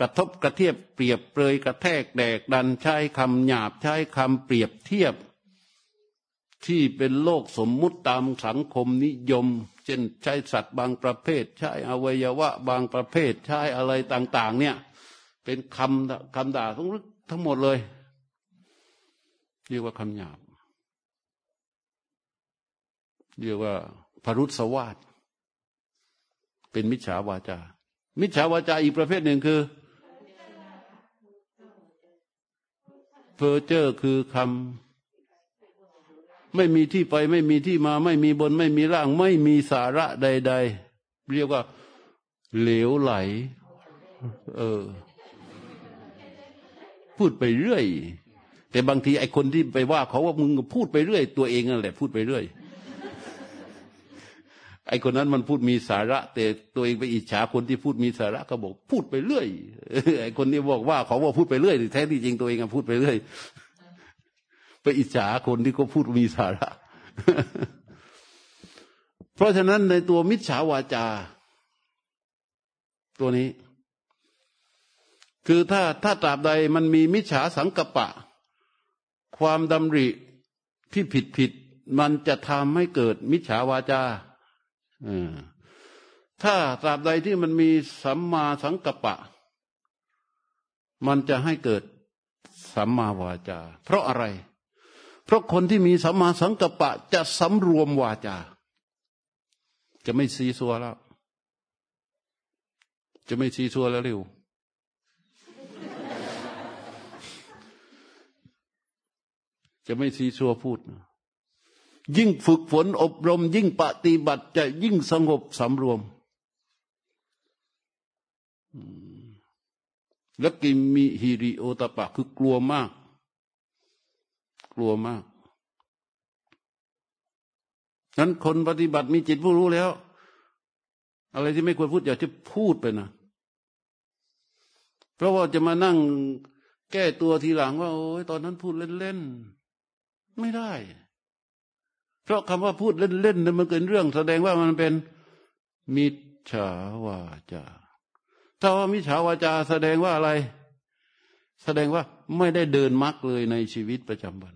กระทบกระเทียบเปรียบเปรยกระแทกแดกดันใช้คำหยาบใช้คำเปรียบเทียบ ที่เป็นโลกสมมุติตามสังคมนิยม เช่นใช้สัตว์บางประเภท ใช้อวัยวะบางประเภท ใช้อะไรต่าง ๆ เนี่ย เป็นคำคำด่าทั้งทั้งหมดเลย เรียกว่าคำหยาบ เรียกว่าพรุษสวาสเป็นมิจฉาวาจา มิจฉาวาจาอีกประเภทหนึ่งคือเพอเจอร์คือคำไม่มีที่ไปไม่มีที่มา ไม่มีบนไม่มีล่าง ไม่มีสาระใด ๆ เรียกว่าเหลวไหล เออ พูดไปเรื่อย แต่บางทีไอ้คนที่ไปว่าเขาว่ามึงพูดไปเรื่อย ตัวเองนั่นแหละพูดไปเรื่อย ไอ้คนนั้นมันพูดมีสาระ แต่ตัวเองไปอิจฉาคนที่พูดมีสาระก็บอกพูดไปเรื่อยไอ้คนที่บอกว่าเขาว่าพูดไปเรื่อยแท้ที่จริงตัวเองพูดไปเรื่อยไปอิจฉาคนที่เขาพูดมีสาระ เพราะฉะนั้นในตัวมิจฉาวาจา ตัวนี้ คือถ้าถ้าตราบใดมันมีมิจฉาสังกปะ ความดำริที่ผิดผิดมันจะทำให้เกิดมิจฉาวาจาถ้าตราบใดที่มันมีสัมมาสังกัปปะ มันจะให้เกิดสัมมาวาจา เพราะอะไร เพราะคนที่มีสัมมาสังกัปะจะสำรวมวาจา จะไม่ซีซัวแล้ว จะไม่ซีซัวแล้วเร็ว จะไม่ซีซัวพูดนะยิ่งฝึกฝนอบรม ยิ่งปฏิบัติจะยิ่งสงบสำรวม แล้วกิมีฮิริโอตปะคือกลัวมาก กลัวมาก นั้นคนปฏิบัติมีจิตผู้รู้แล้ว อะไรที่ไม่ควรพูดอย่ากจะพูดไปนะ เพราะว่าจะมานั่งแก้ตัวทีหลังว่า โอ้ยตอนนั้นพูดเล่นๆ ไม่ได้ เพราะคำว่าพูดเล่นๆนั้นมันเกินเรื่อง แสดงว่ามันเป็นมิจฉาวาจา ถ้าว่ามิจฉาวาจา แสดงว่าอะไร แสดงว่าไม่ได้เดินมรรคเลยในชีวิตประจำวัน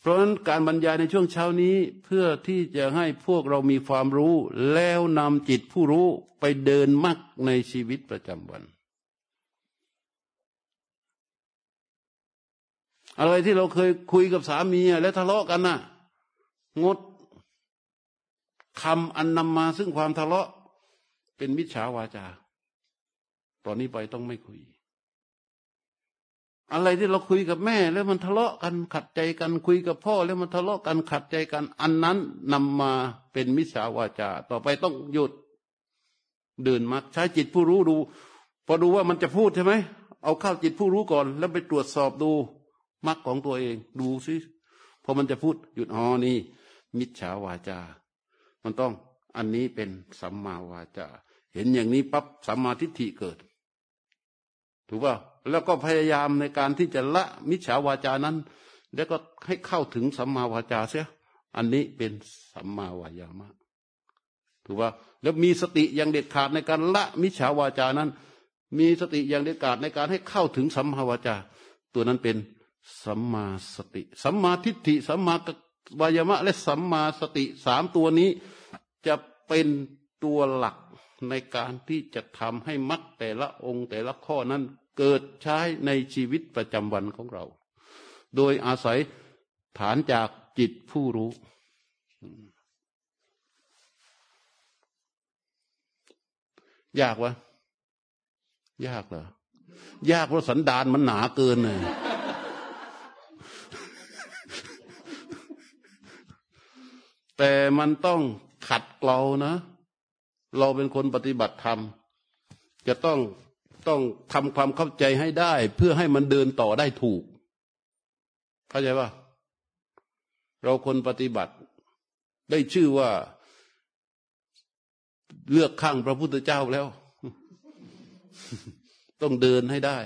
เพราะฉะนั้นการบรรยายในช่วงเช้านี้เพื่อที่จะให้พวกเรามีความรู้ แล้วนำจิตผู้รู้ไปเดินมรรคในชีวิตประจำวัน อะไรที่เราเคยคุยกับสามีแล้วทะเลาะกันน่ะ งดคำอันนำมาซึ่งความทะเลาะ เป็นมิจฉาวาจา ตอนนี้ไปต้องไม่คุย อะไรที่เราคุยกับแม่ แล้วมันทะเลาะกันขัดใจกันคุยกับพ่อ แล้วมันทะเลาะกันขัดใจกัน อันนั้นนำมาเป็นมิจฉาวาจา ต่อไปต้องหยุดเดินมาใช้จิตผู้รู้ดู พอดูว่ามันจะพูดใช่ไหมเอาเข้าจิตผู้รู้ก่อน แล้วไปตรวจสอบดู มรรคของตัวเองดูซิพอมันจะพูดหยุดอ๋อนี่มิจฉาวาจา มันต้องอันนี้เป็นสัมมาวาจา เห็นอย่างนี้ปั๊บสัมมาทิฏฐิเกิด ถูกป่ะแล้วก็พยายามในการที่จะละมิจฉาวาจานั้น แล้วก็ให้เข้าถึงสัมมาวาจาเสีย อันนี้เป็นสัมมาวายามะ ถูกป่ะแล้วมีสติอย่างเด็ดขาดในการละมิจฉาวาจานั้น มีสติอย่างเด็ดขาดในการให้เข้าถึงสัมมาวาจา ตัวนั้นเป็น สัมมาสติ สัมมาทิฏฐิ สัมมาวายามะ และสัมมาสติสามตัวนี้จะเป็นตัวหลักในการที่จะทำให้มัดแต่ละองค์แต่ละข้อนั้นเกิดใช้ในชีวิตประจำวันของเรา โดยอาศัยฐานจากจิตผู้รู้ ยากวะ ยากเหรอ ยากเพราะสันดานมันหนาเกินเลย แต่มันต้องขัดเกลานะ เราเป็นคนปฏิบัติธรรม จะต้องต้องทำความเข้าใจให้ได้ เพื่อให้มันเดินต่อได้ถูก เข้าใจป่ะเราคนปฏิบัติ ได้ชื่อว่า เลือกข้างพระพุทธเจ้าแล้ว ต้องเดินให้ได้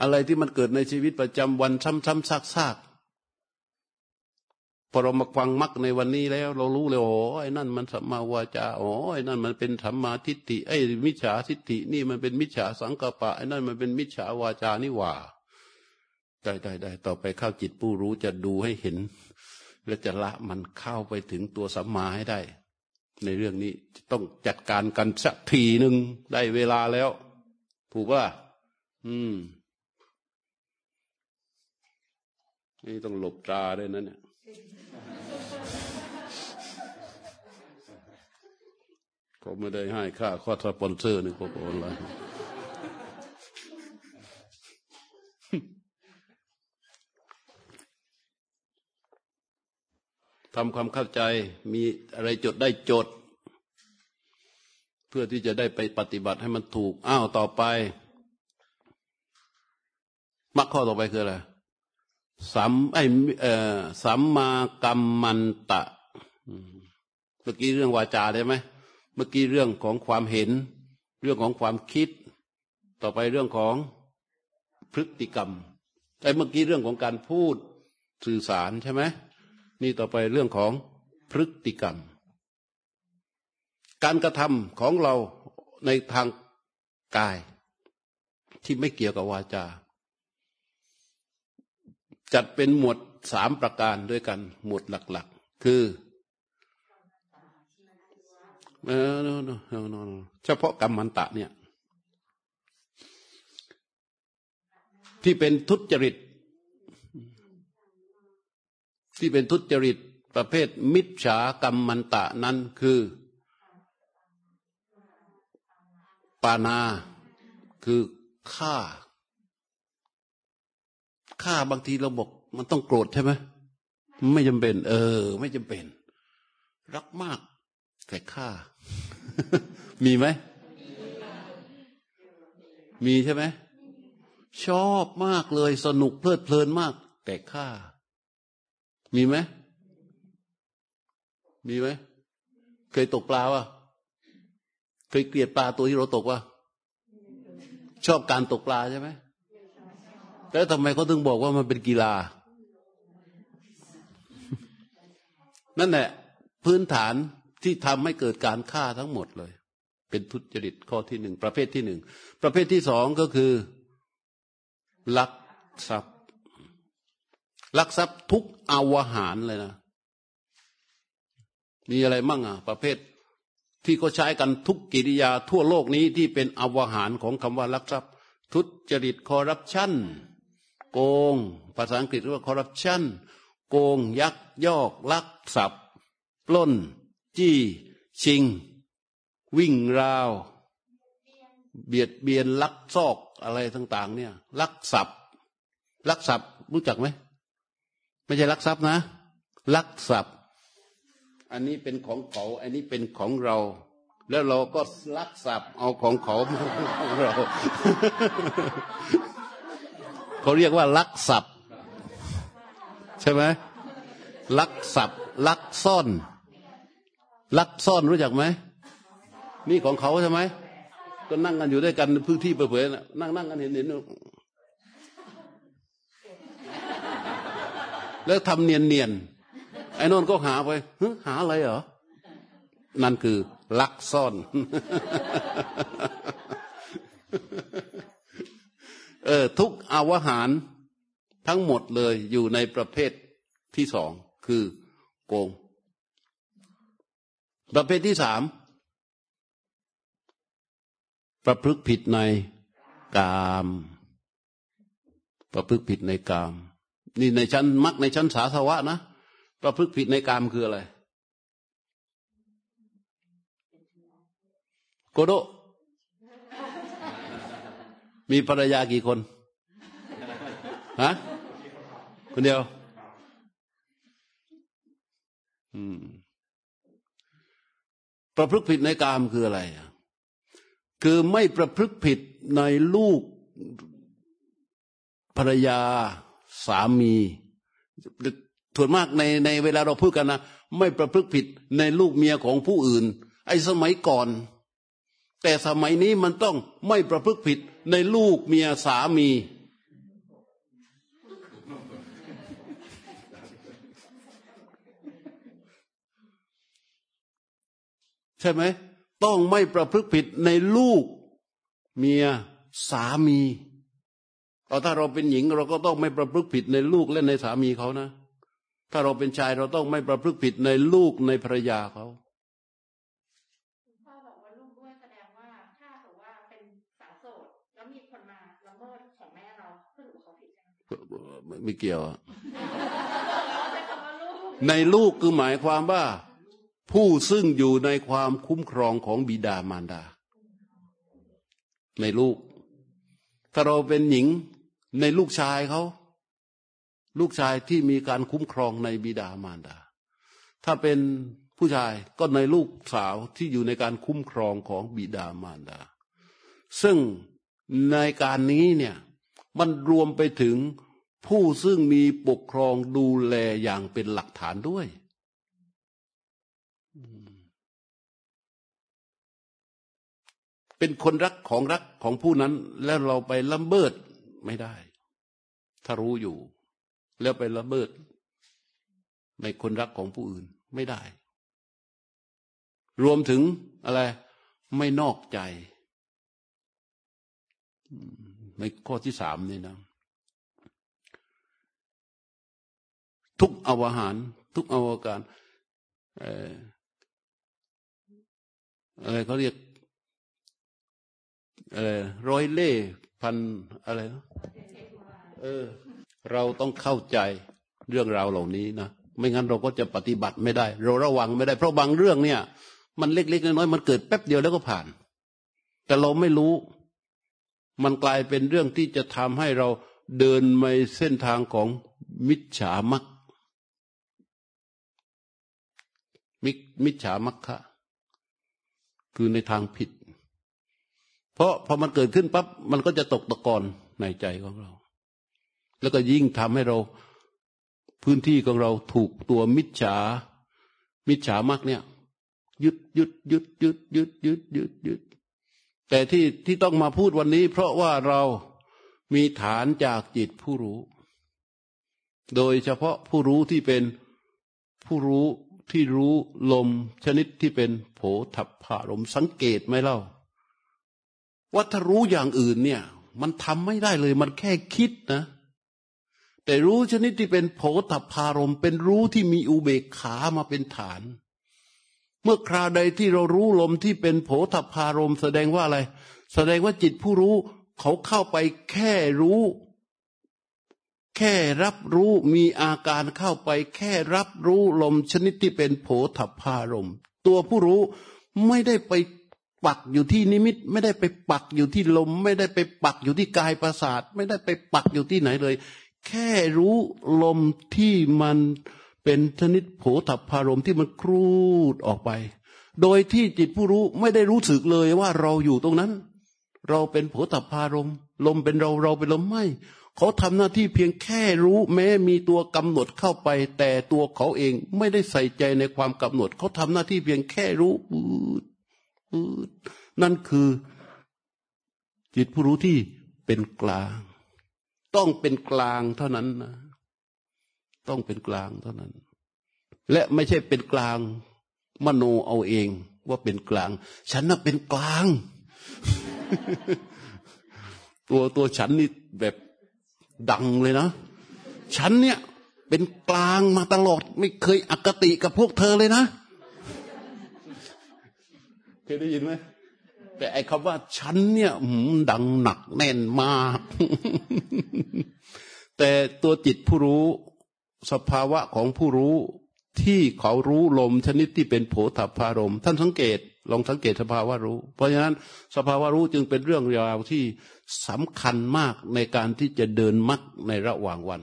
อะไรที่มันเกิดในชีวิตประจำวันซ้ำๆซาก พอเรามาฟังมักในวันนี้แล้ว เรารู้เลยโอ้ไอ้นั่นมันสัมมาวาจาโอ้ไอ้นั่นมันเป็นสัมมาทิฏฐิไอ้มิจฉาทิฏฐินี่มันเป็นมิจฉาสังกปะไอ้นั่นมันเป็นมิจฉาวาจานี่หว่าได้ได้ได้ต่อไปเข้าจิตผู้รู้จะดูให้เห็น และจะละมันเข้าไปถึงตัวสัมมาให้ได้ ในเรื่องนี้ต้องจัดการกันสักทีหนึ่งได้เวลาแล้วถูกป่ะอืมนี่ต้องหลบตาด้วยนะเนี่ย เขาไม่ได้ให้ค่าข้อสปอนเซอร์นี่ก็โอนเลยทำความเข้าใจมีอะไรจดได้จด เพื่อที่จะได้ไปปฏิบัติให้มันถูก อ้าวต่อไปมรรคข้อต่อไปคืออะไรสัมไอเอ่อสัมมากัมมันตะ เมื่อกี้เรื่องวาจาได้ไหม เมื่อกี้เรื่องของความเห็น เรื่องของความคิด ต่อไปเรื่องของพฤติกรรมไอ้เมื่อกี้เรื่องของการพูดสื่อสารใช่ไหมนี่ต่อไปเรื่องของพฤติกรรม การกระทำของเราในทางกาย ที่ไม่เกี่ยวกับวาจา จัดเป็นหมวดสามประการด้วยกัน หมวดหลักๆ คือ เออเฉพาะกรรมมันตะเนี่ย ที่เป็นทุจริต ที่เป็นทุจริตประเภทมิจฉากรรมมันตะนั้นคือ ปานา คือฆ่าฆ่าบางทีเราบอกมันต้องโกรธใช่ไหมไม่จำเป็น เออ ไม่จำเป็น รักมากแต่ฆ่า มีไหม มีใช่ไหม ชอบมากเลยสนุกเพลิดเพลินมาก แต่ฆ่า มีไหม มีไหม เคยตกปลาวะเคยเกลียดปลาตัวที่เราตกวะชอบการตกปลาใช่ไหมแล้วทำไมเขาถึงบอกว่ามันเป็นกีฬา นั่นแหละพื้นฐาน ที่ทำให้เกิดการฆ่าทั้งหมดเลย เป็นทุจริตข้อที่หนึ่งประเภทที่หนึ่งประเภทที่สองก็คือ ลักทรัพย์ ลักทรัพย์ทุกอวหารเลยนะ มีอะไรมั่งอะ ประเภทที่เขาใช้กันทุกกิริยาทั่วโลกนี้ที่เป็นอวหารของคำว่าลักทรัพย์ ทุจริตคอร์รัปชันโกง ภาษาอังกฤษเรียกว่าคอร์รัปชันโกงยักยอก ลักทรัพย์ปล้น จี้ชิง วิ่งราว เบียดเบียนลักซอกอะไรต่าง ๆ เนี่ย ลักทรัพย์ลักทรัพย์รู้จักไหมไม่ใช่ลักทรัพย์นะ ลักทรัพย์ อันนี้เป็นของเขา อันนี้เป็นของเรา แล้วเราก็ลักทรัพย์เอาของเขาของเราเขาเรียกว่า ลักทรัพย์ ใช่ไหมลักทรัพย์ ลักซ่อน ลักซ่อนรู้จักไหมนี่ของเขาใช่ไหมก็นั่งกันอยู่ด้วยกันพื้นที่เปิดๆนั่งนั่งกันเห็นเห็นแล้วทำเนียนเนียนไอ้นนก็หาไปหาอะไรเหรอ นั่นคือลักซ่อน เออ ทุกอาวหารทั้งหมดเลยอยู่ในประเภทที่สองคือโกง ประเภทที่สามประพฤติผิดในกาม ประพฤติผิดในกาม นี่ในชั้นมักในชั้นสาสวะนะประพฤติผิดในกามคืออะไร โกโด มีภรรยากี่คนฮะคนเดียว อืม ประพฤติผิดในกามคืออะไร คือไม่ประพฤติผิดในลูกภรรยาสามีถ่วนมากในในเวลาเราพูดกันนะไม่ประพฤติผิดในลูกเมียของผู้อื่น ไอ้สมัยก่อน แต่สมัยนี้มันต้องไม่ประพฤติผิดในลูกเมียสามี ใช่ไหมต้องไม่ประพฤติผิดในลูก เมียสามีเอาถ้าเราเป็นหญิงเราก็ต้องไม่ประพฤติผิดในลูกและในสามีเขานะ ถ้าเราเป็นชายเราต้องไม่ประพฤติผิดในลูกในภรรยาเขาพ่อบอกว่าลูกด้วยแสดงว่าถ้าถือว่าเป็นสาวโสดแล้วมีคนมาละเมิดของแม่เราคือเขาผิดใช่ไหมไม่เกี่ยว ในลูกคือหมายความว่า ผู้ซึ่งอยู่ในความคุ้มครองของบิดามารดา ในลูก ถ้าเราเป็นหญิงในลูกชายเขา ลูกชายที่มีการคุ้มครองในบิดามารดา ถ้าเป็นผู้ชายก็ในลูกสาวที่อยู่ในการคุ้มครองของบิดามารดา ซึ่งในการนี้เนี่ยมันรวมไปถึงผู้ซึ่งมีปกครองดูแลอย่างเป็นหลักฐานด้วย เป็นคนรักของรักของผู้นั้น แล้วเราไปละเมิดไม่ได้ ถ้ารู้อยู่ แล้วไปละเมิด ในคนรักของผู้อื่นไม่ได้ รวมถึงอะไร ไม่นอกใจ ในข้อที่สามนี่นะทุกอวหาร ทุกอวการอะไรเขาเรียก อะไรร้อยเล่พันอะไรนะเออ เราต้องเข้าใจเรื่องราวเหล่านี้นะไม่งั้นเราก็จะปฏิบัติไม่ได้ เราระวังไม่ได้ เพราะบางเรื่องเนี่ย มันเล็กๆน้อยๆมันเกิดแป๊บเดียวแล้วก็ผ่าน แต่เราไม่รู้ มันกลายเป็นเรื่องที่จะทำให้เราเดินในเส้นทางของมิจฉามักมิมิจฉามักคะคือในทางผิด เพราะพอมันเกิดขึ้นปั๊บมันก็จะตกตะกอนในใจของเรา แล้วก็ยิ่งทำให้เราพื้นที่ของเราถูกตัวมิจฉา มิจฉามากเนี่ยยึดยึดยึดยึดยึดยึดยึดยึดแต่ที่ที่ต้องมาพูดวันนี้ เพราะว่าเรามีฐานจากจิตผู้รู้ โดยเฉพาะผู้รู้ที่เป็นผู้รู้ที่รู้ลมชนิดที่เป็นโผถับผารมสังเกตไหมเล่า ว่าถ้ารู้อย่างอื่นเนี่ย มันทำไม่ได้เลย มันแค่คิดนะ แต่รู้ชนิดที่เป็นโผฏพารมเป็นรู้ที่มีอุเบกขามาเป็นฐาน เมื่อคราใดที่เรารู้ลมที่เป็นโผฏพารมแสดงว่าอะไร แสดงว่าจิตผู้รู้เขาเข้าไปแค่รู้ แค่รับรู้มีอาการเข้าไป แค่รับรู้ลมชนิดที่เป็นโผฏพารมตัวผู้รู้ไม่ได้ไป ปักอยู่ที่นิมิต ไม่ได้ไปปักอยู่ที่ลม ไม่ได้ไปปักอยู่ที่กายประสาท ไม่ได้ไปปักอยู่ที่ไหนเลย แค่รู้ลมที่มันเป็นชนิดโผถับพารมที่มันครูดออกไป โดยที่จิตผู้รู้ไม่ได้รู้สึกเลยว่าเราอยู่ตรงนั้น เราเป็นโผถับพารมลมเป็นเราเราเป็นลมไม่เขาทำหน้าที่เพียงแค่รู้แม้มีตัวกำหนดเข้าไป แต่ตัวเขาเองไม่ได้ใส่ใจในความกำหนด เขาทำหน้าที่เพียงแค่รู้ ปืดนั่นคือจิตผู้รู้ที่เป็นกลาง ต้องเป็นกลางเท่านั้นนะต้องเป็นกลางเท่านั้น และไม่ใช่เป็นกลางมโนเอาเองว่าเป็นกลาง ฉันน่ะเป็นกลาง ตัวตัวฉันนี่แบบดังเลยนะ ฉันเนี่ยเป็นกลางมาตลอดไม่เคยอคติกับพวกเธอเลยนะ เคยได้ยินไหมแต่ไอ้คำว่าฉันเนี่ยดังหนักแน่นมาก แต่ตัวจิตผู้รู้สภาวะของผู้รู้ที่เขารู้ลมชนิดที่เป็นโผฏฐพารมท่านสังเกตลองสังเกตสภาวะรู้ เพราะฉะนั้นสภาวะรู้จึงเป็นเรื่องราวที่สำคัญมากในการที่จะเดินมักในระหว่างวัน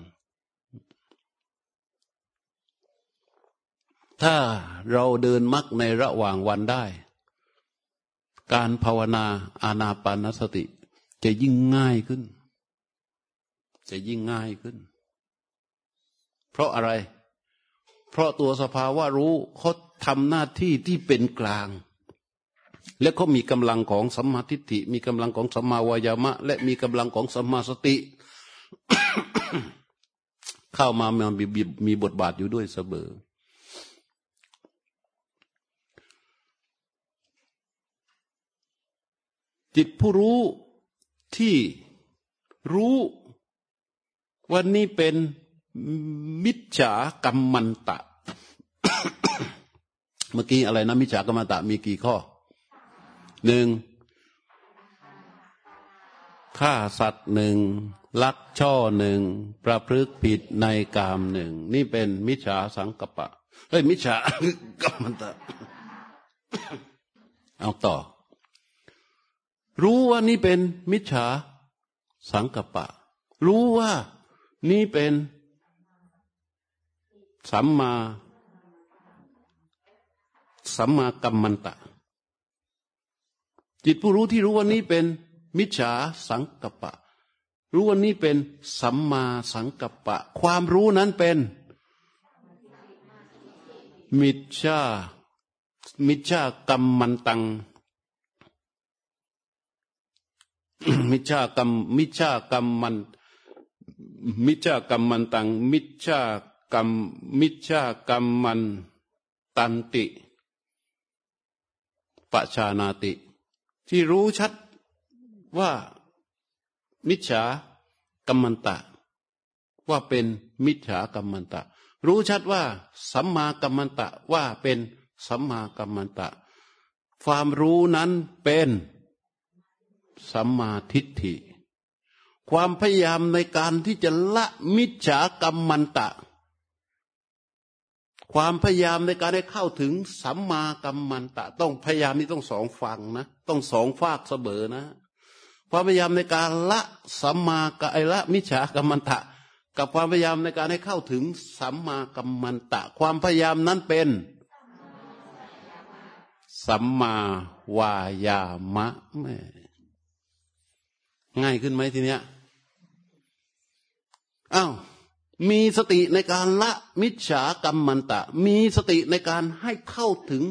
ถ้าเราเดินมักในระหว่างวันได้ การภาวนาอานาปานสติ จะยิ่งง่ายขึ้น จะยิ่งง่ายขึ้น เพราะอะไร เพราะตัวสภาวะรู้เขาทำหน้าที่ที่เป็นกลาง และเขามีกำลังของสัมมาทิฏฐิ มีกำลังของสัมมาวายามะ และมีกำลังของสัมมาสติ เข้ามามีมีบทบาทอยู่ด้วยเสมอ จิตผู้รู้ที่รู้วันนี้เป็นมิจฉากรรมันตะ เมื่อกี้อะไรนะมิจฉากรรมันตะมีกี่ข้อหนึ่งฆ่าสัตว์หนึ่งลักช่อหนึ่งประพฤติผิดในกามหนึ่งนี่เป็นมิจฉาสังกปะเฮ้ยมิจฉากรรมันตะ เอาต่อ รู้ว่านี่เป็นมิจฉาสังกปะ รู้ว่านี่เป็นสัมมาสัมมากัมมันตะ จิตผู้รู้ที่รู้ว่านี้เป็นมิจฉาสังกัปปะ รู้ว่านี้เป็นสัมมาสังกัปปะ ความรู้นั้นเป็น มิจฉามิจฉากรรมมันตัง มิจฉากรรม มิจฉากรรมมัน มิจฉากรรมมันตัง มิจฉากรรม มิจฉากรรมมันตันติปชานาติ ที่รู้ชัดว่ามิจฉากรรมันตะ ว่าเป็นมิจฉากรรมันตะ รู้ชัดว่า สัมมากัมมันตะว่าเป็นสัมมากัมมันตะ ความรู้นั้นเป็น สัมมาทิฏฐิ ความพยายามในการที่จะละมิจฉากรรมมันตะ ความพยายามในการให้เข้าถึงสัมมากัมมันตะ ต้องพยายามนี่ต้องสองฝั่งนะ ต้องสองฝากเสมอนะ ความพยายามในการละสัมมากับไอละมิจฉากัมมันตะ กับความพยายามในการให้เข้าถึงสัมมากัมมันตะ ความพยายามนั้นเป็นสัมมาวายามะแม่ ง่ายขึ้นไหมทีเนี้ยอ้าวมีสติในการละมิจฉากรรมมันตะ มีสติในการให้เข้าถึง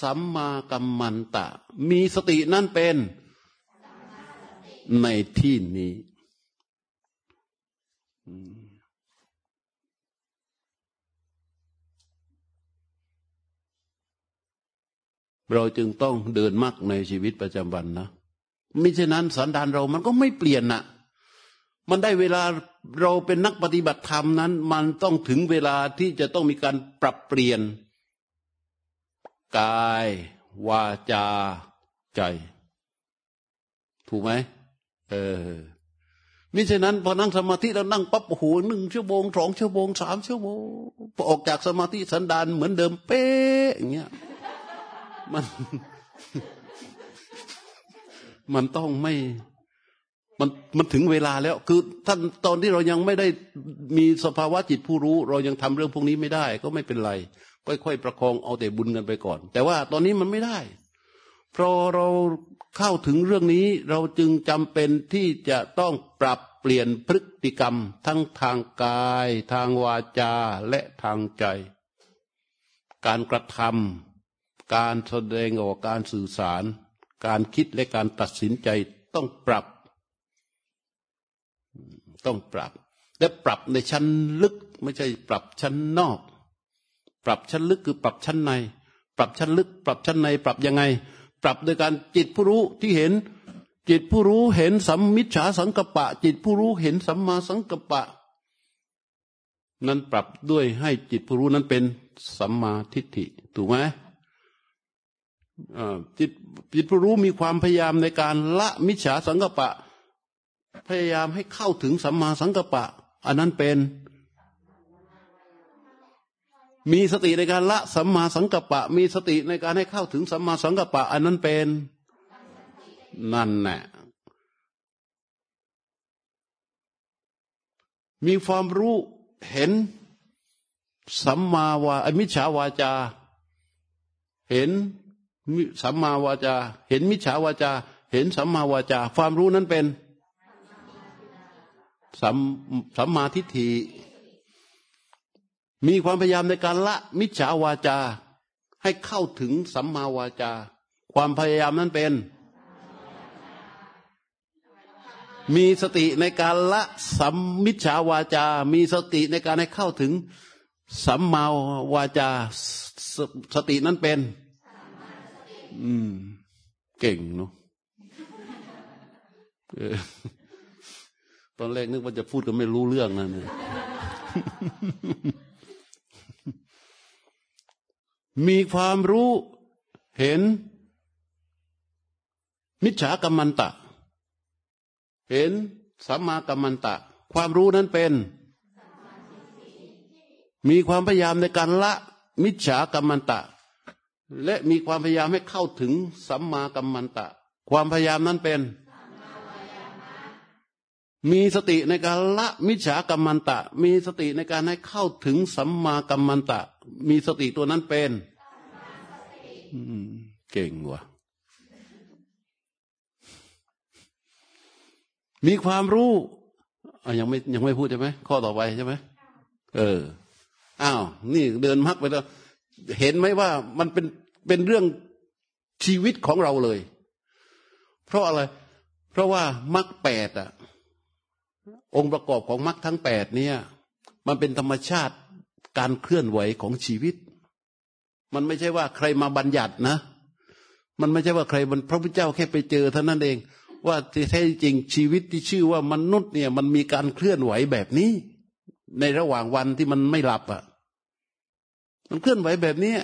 สัมมากัมมันตะ มีสตินั่นเป็นในที่นี้เราจึงต้องเดินมากในชีวิตประจำวันนะ มิฉะนั้นสันดานเรามันก็ไม่เปลี่ยนน่ะ มันได้เวลาเราเป็นนักปฏิบัติธรรมนั้น มันต้องถึงเวลาที่จะต้องมีการปรับเปลี่ยน กาย วาจา ใจ ถูกไหมเออมิฉะนั้นพอนั่งสมาธิเรานั่งปั๊บโอ้โหหนึ่งชั่วโมงสองชั่วโมงสามชั่วโมงพอออกจากสมาธิสันดานเหมือนเดิมเป๊ะอย่างเงี้ยมัน มันต้องไม่มันมันถึงเวลาแล้ว คือท่านตอนที่เรายังไม่ได้มีสภาวะจิตผู้รู้ เรายังทำเรื่องพวกนี้ไม่ได้ ก็ไม่เป็นไร ค่อยๆประคองเอาแต่บุญกันไปก่อน แต่ว่าตอนนี้มันไม่ได้เพราะเราเข้าถึงเรื่องนี้เราจึงจำเป็นที่จะต้องปรับเปลี่ยนพฤติกรรม ทั้งทางกาย ทางวาจาและทางใจ การกระทำการแสดงออกการสื่อสาร การคิดและการตัดสินใจต้องปรับ ต้องปรับ และปรับในชั้นลึกไม่ใช่ปรับชั้นนอก ปรับชั้นลึกคือปรับชั้นใน ปรับชั้นลึก ปรับชั้นใน ปรับยังไง ปรับโดยการจิตผู้รู้ที่เห็น จิตผู้รู้เห็นสัมมิจฉาสังกปะ จิตผู้รู้เห็นสัมมาสังกปะ นั้นปรับด้วยให้จิตผู้รู้นั้นเป็นสัมมาทิฏฐิถูกไหม จิตจิตผู้รู้มีความพยายามในการละมิจฉาสังกปะ พยายามให้เข้าถึงสัมมาสังกปะ อันนั้นเป็น มีสติในการละสัมมาสังกปะ มีสติในการให้เข้าถึงสัมมาสังกปปะอันนั้นเป็น นั่นแหละมีความรู้เห็นสัมมาวาอมิจฉาวาจา เห็น สัมมาวาจา เห็นมิจฉาวาจา เห็นสัมมาวาจา ความรู้นั้นเป็นสัมสัมมาทิฏฐิมีความพยายามในการละมิจฉาวาจา ให้เข้าถึงสัมมาวาจา ความพยายามนั้นเป็น มีสติในการละสัมมิจฉาวาจา มีสติในการให้เข้าถึงสัมมาวาจาสสตินั้นเป็น อืม เก่งเนาะตอนแรกนึกว่าจะพูดก็ไม่รู้เรื่องนะเนี่ยมีความรู้เห็น มิจฉากรรมันตะ เห็นสัมมากรรมันตะ ความรู้นั้นเป็น มีความพยายามในการละ มิจฉากรรมันตะ และมีความพยายามให้เข้าถึงสัมมากรรมันตะ ความพยายามนั้นเป็น มีสติในการละมิจฉากรรมันตะ มีสติในการให้เข้าถึงสัมมากัมมันตะ มีสติตัวนั้นเป็นเก่งว่ะมีความรู้อะยังไม่ยังไม่พูดใช่ไหมข้อต่อไปใช่ไหมเอออ้าวนี่เดินมักไปแล้วเห็นไหมว่ามันเป็น เป็นเรื่องชีวิตของเราเลย เพราะอะไร เพราะว่ามักแปดอะองค์ประกอบของมักทั้งแปดเนี่ยมันเป็นธรรมชาติการเคลื่อนไหวของชีวิต มันไม่ใช่ว่าใครมาบัญญัตินะ มันไม่ใช่ว่าใครมันพระพุทธเจ้าแค่ไปเจอเท่านั้นเอง ว่าแท้จริงชีวิตที่ชื่อว่ามนุษย์เนี่ย มันมีการเคลื่อนไหวแบบนี้ ในระหว่างวันที่มันไม่หลับอะ่ะ มันเคลื่อนไหวแบบนี้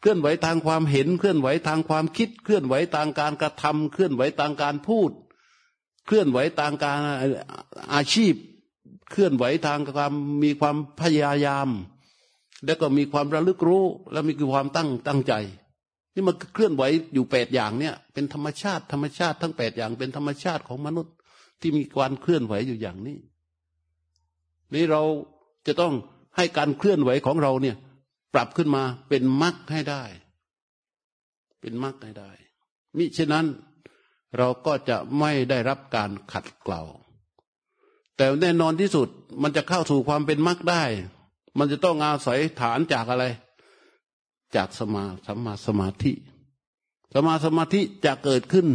เคลื่อนไหวทางความเห็น เคลื่อนไหวทางความคิด เคลื่อนไหวทางการกระทำเคลื่อนไหวทางการพูด เคลื่อนไหวทางการอาชีพ เคลื่อนไหวทางความมีความพยายาม แล้วก็มีความระลึกรู้ แล้วมีความตั้งตั้งใจ นี่มันเคลื่อนไหวอยู่แปดอย่างเนี่ย เป็นธรรมชาติธรรมชาติทั้งแปดอย่างเป็นธรรมชาติของมนุษย์ที่มีการเคลื่อนไหวอยู่อย่างนี้ นี่เราจะต้องให้การเคลื่อนไหวของเราเนี่ย ปรับขึ้นมาเป็นมรรคให้ได้ เป็นมรรคให้ได้ มิฉะนั้นเราก็จะไม่ได้รับการขัดเกลาแต่แน่นอนที่สุดมันจะเข้าสู่ความเป็นมรรคได้ มันจะต้องอาศัยฐานจากอะไร จากสมาสมาสมาธิสมาสมาธิจะเกิดขึ้น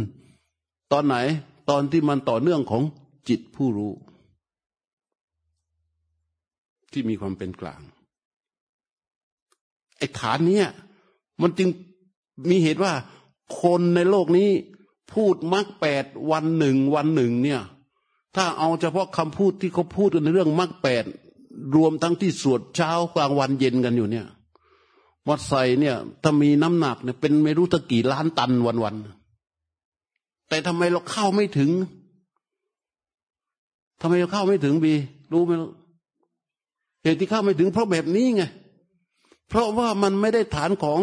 ตอนไหนตอนที่มันต่อเนื่องของจิตผู้รู้ ที่มีความเป็นกลาง อ้ฐานเนี้ยมันจึงมีเหตุว่าคนในโลกนี้พูดมรรคแปดวันหนึ่งวันหนึ่งเนี่ย ถ้าเอาเฉพาะคำพูดที่เขาพูดกันในเรื่องมรรคแปดรวมทั้งที่สวดเช้ากลางวันเย็นกันอยู่เนี่ยวัดใส่เนี่ยถ้ามีน้ำหนักเนี่ยเป็นไม่รู้ตะกี่ล้านตันวันวันแต่ทำไมเราเข้าไม่ถึงทำไมเราเข้าไม่ถึงบีรู้ไหมเหตุที่เข้าไม่ถึงเพราะแบบนี้ไง เพราะว่ามันไม่ได้ฐานของ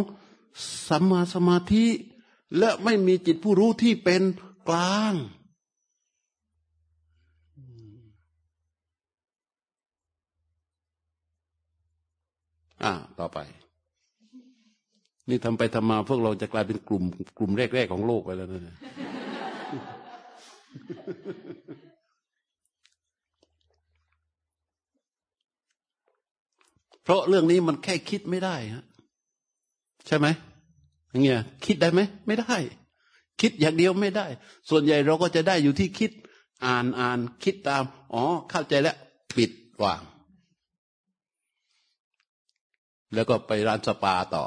สัมมาสมาธิ และไม่มีจิตผู้รู้ที่เป็นกลาง อ่า ต่อไป นี่ทำไปทำมาพวกเราจะกลายเป็นกลุ่ม กลุ่มแรก ๆ ของโลกไปแล้วนะ เพราะเรื่องนี้มันแค่คิดไม่ได้ฮะใช่ไหมอย่างเงี้ยคิดได้ไหมไม่ได้ คิดอย่างเดียวไม่ได้ ส่วนใหญ่เราก็จะได้อยู่ที่คิด อ่านอ่านคิดตาม อ๋อ เข้าใจแล้ว ปิดวาง แล้วก็ไปร้านสปาต่อ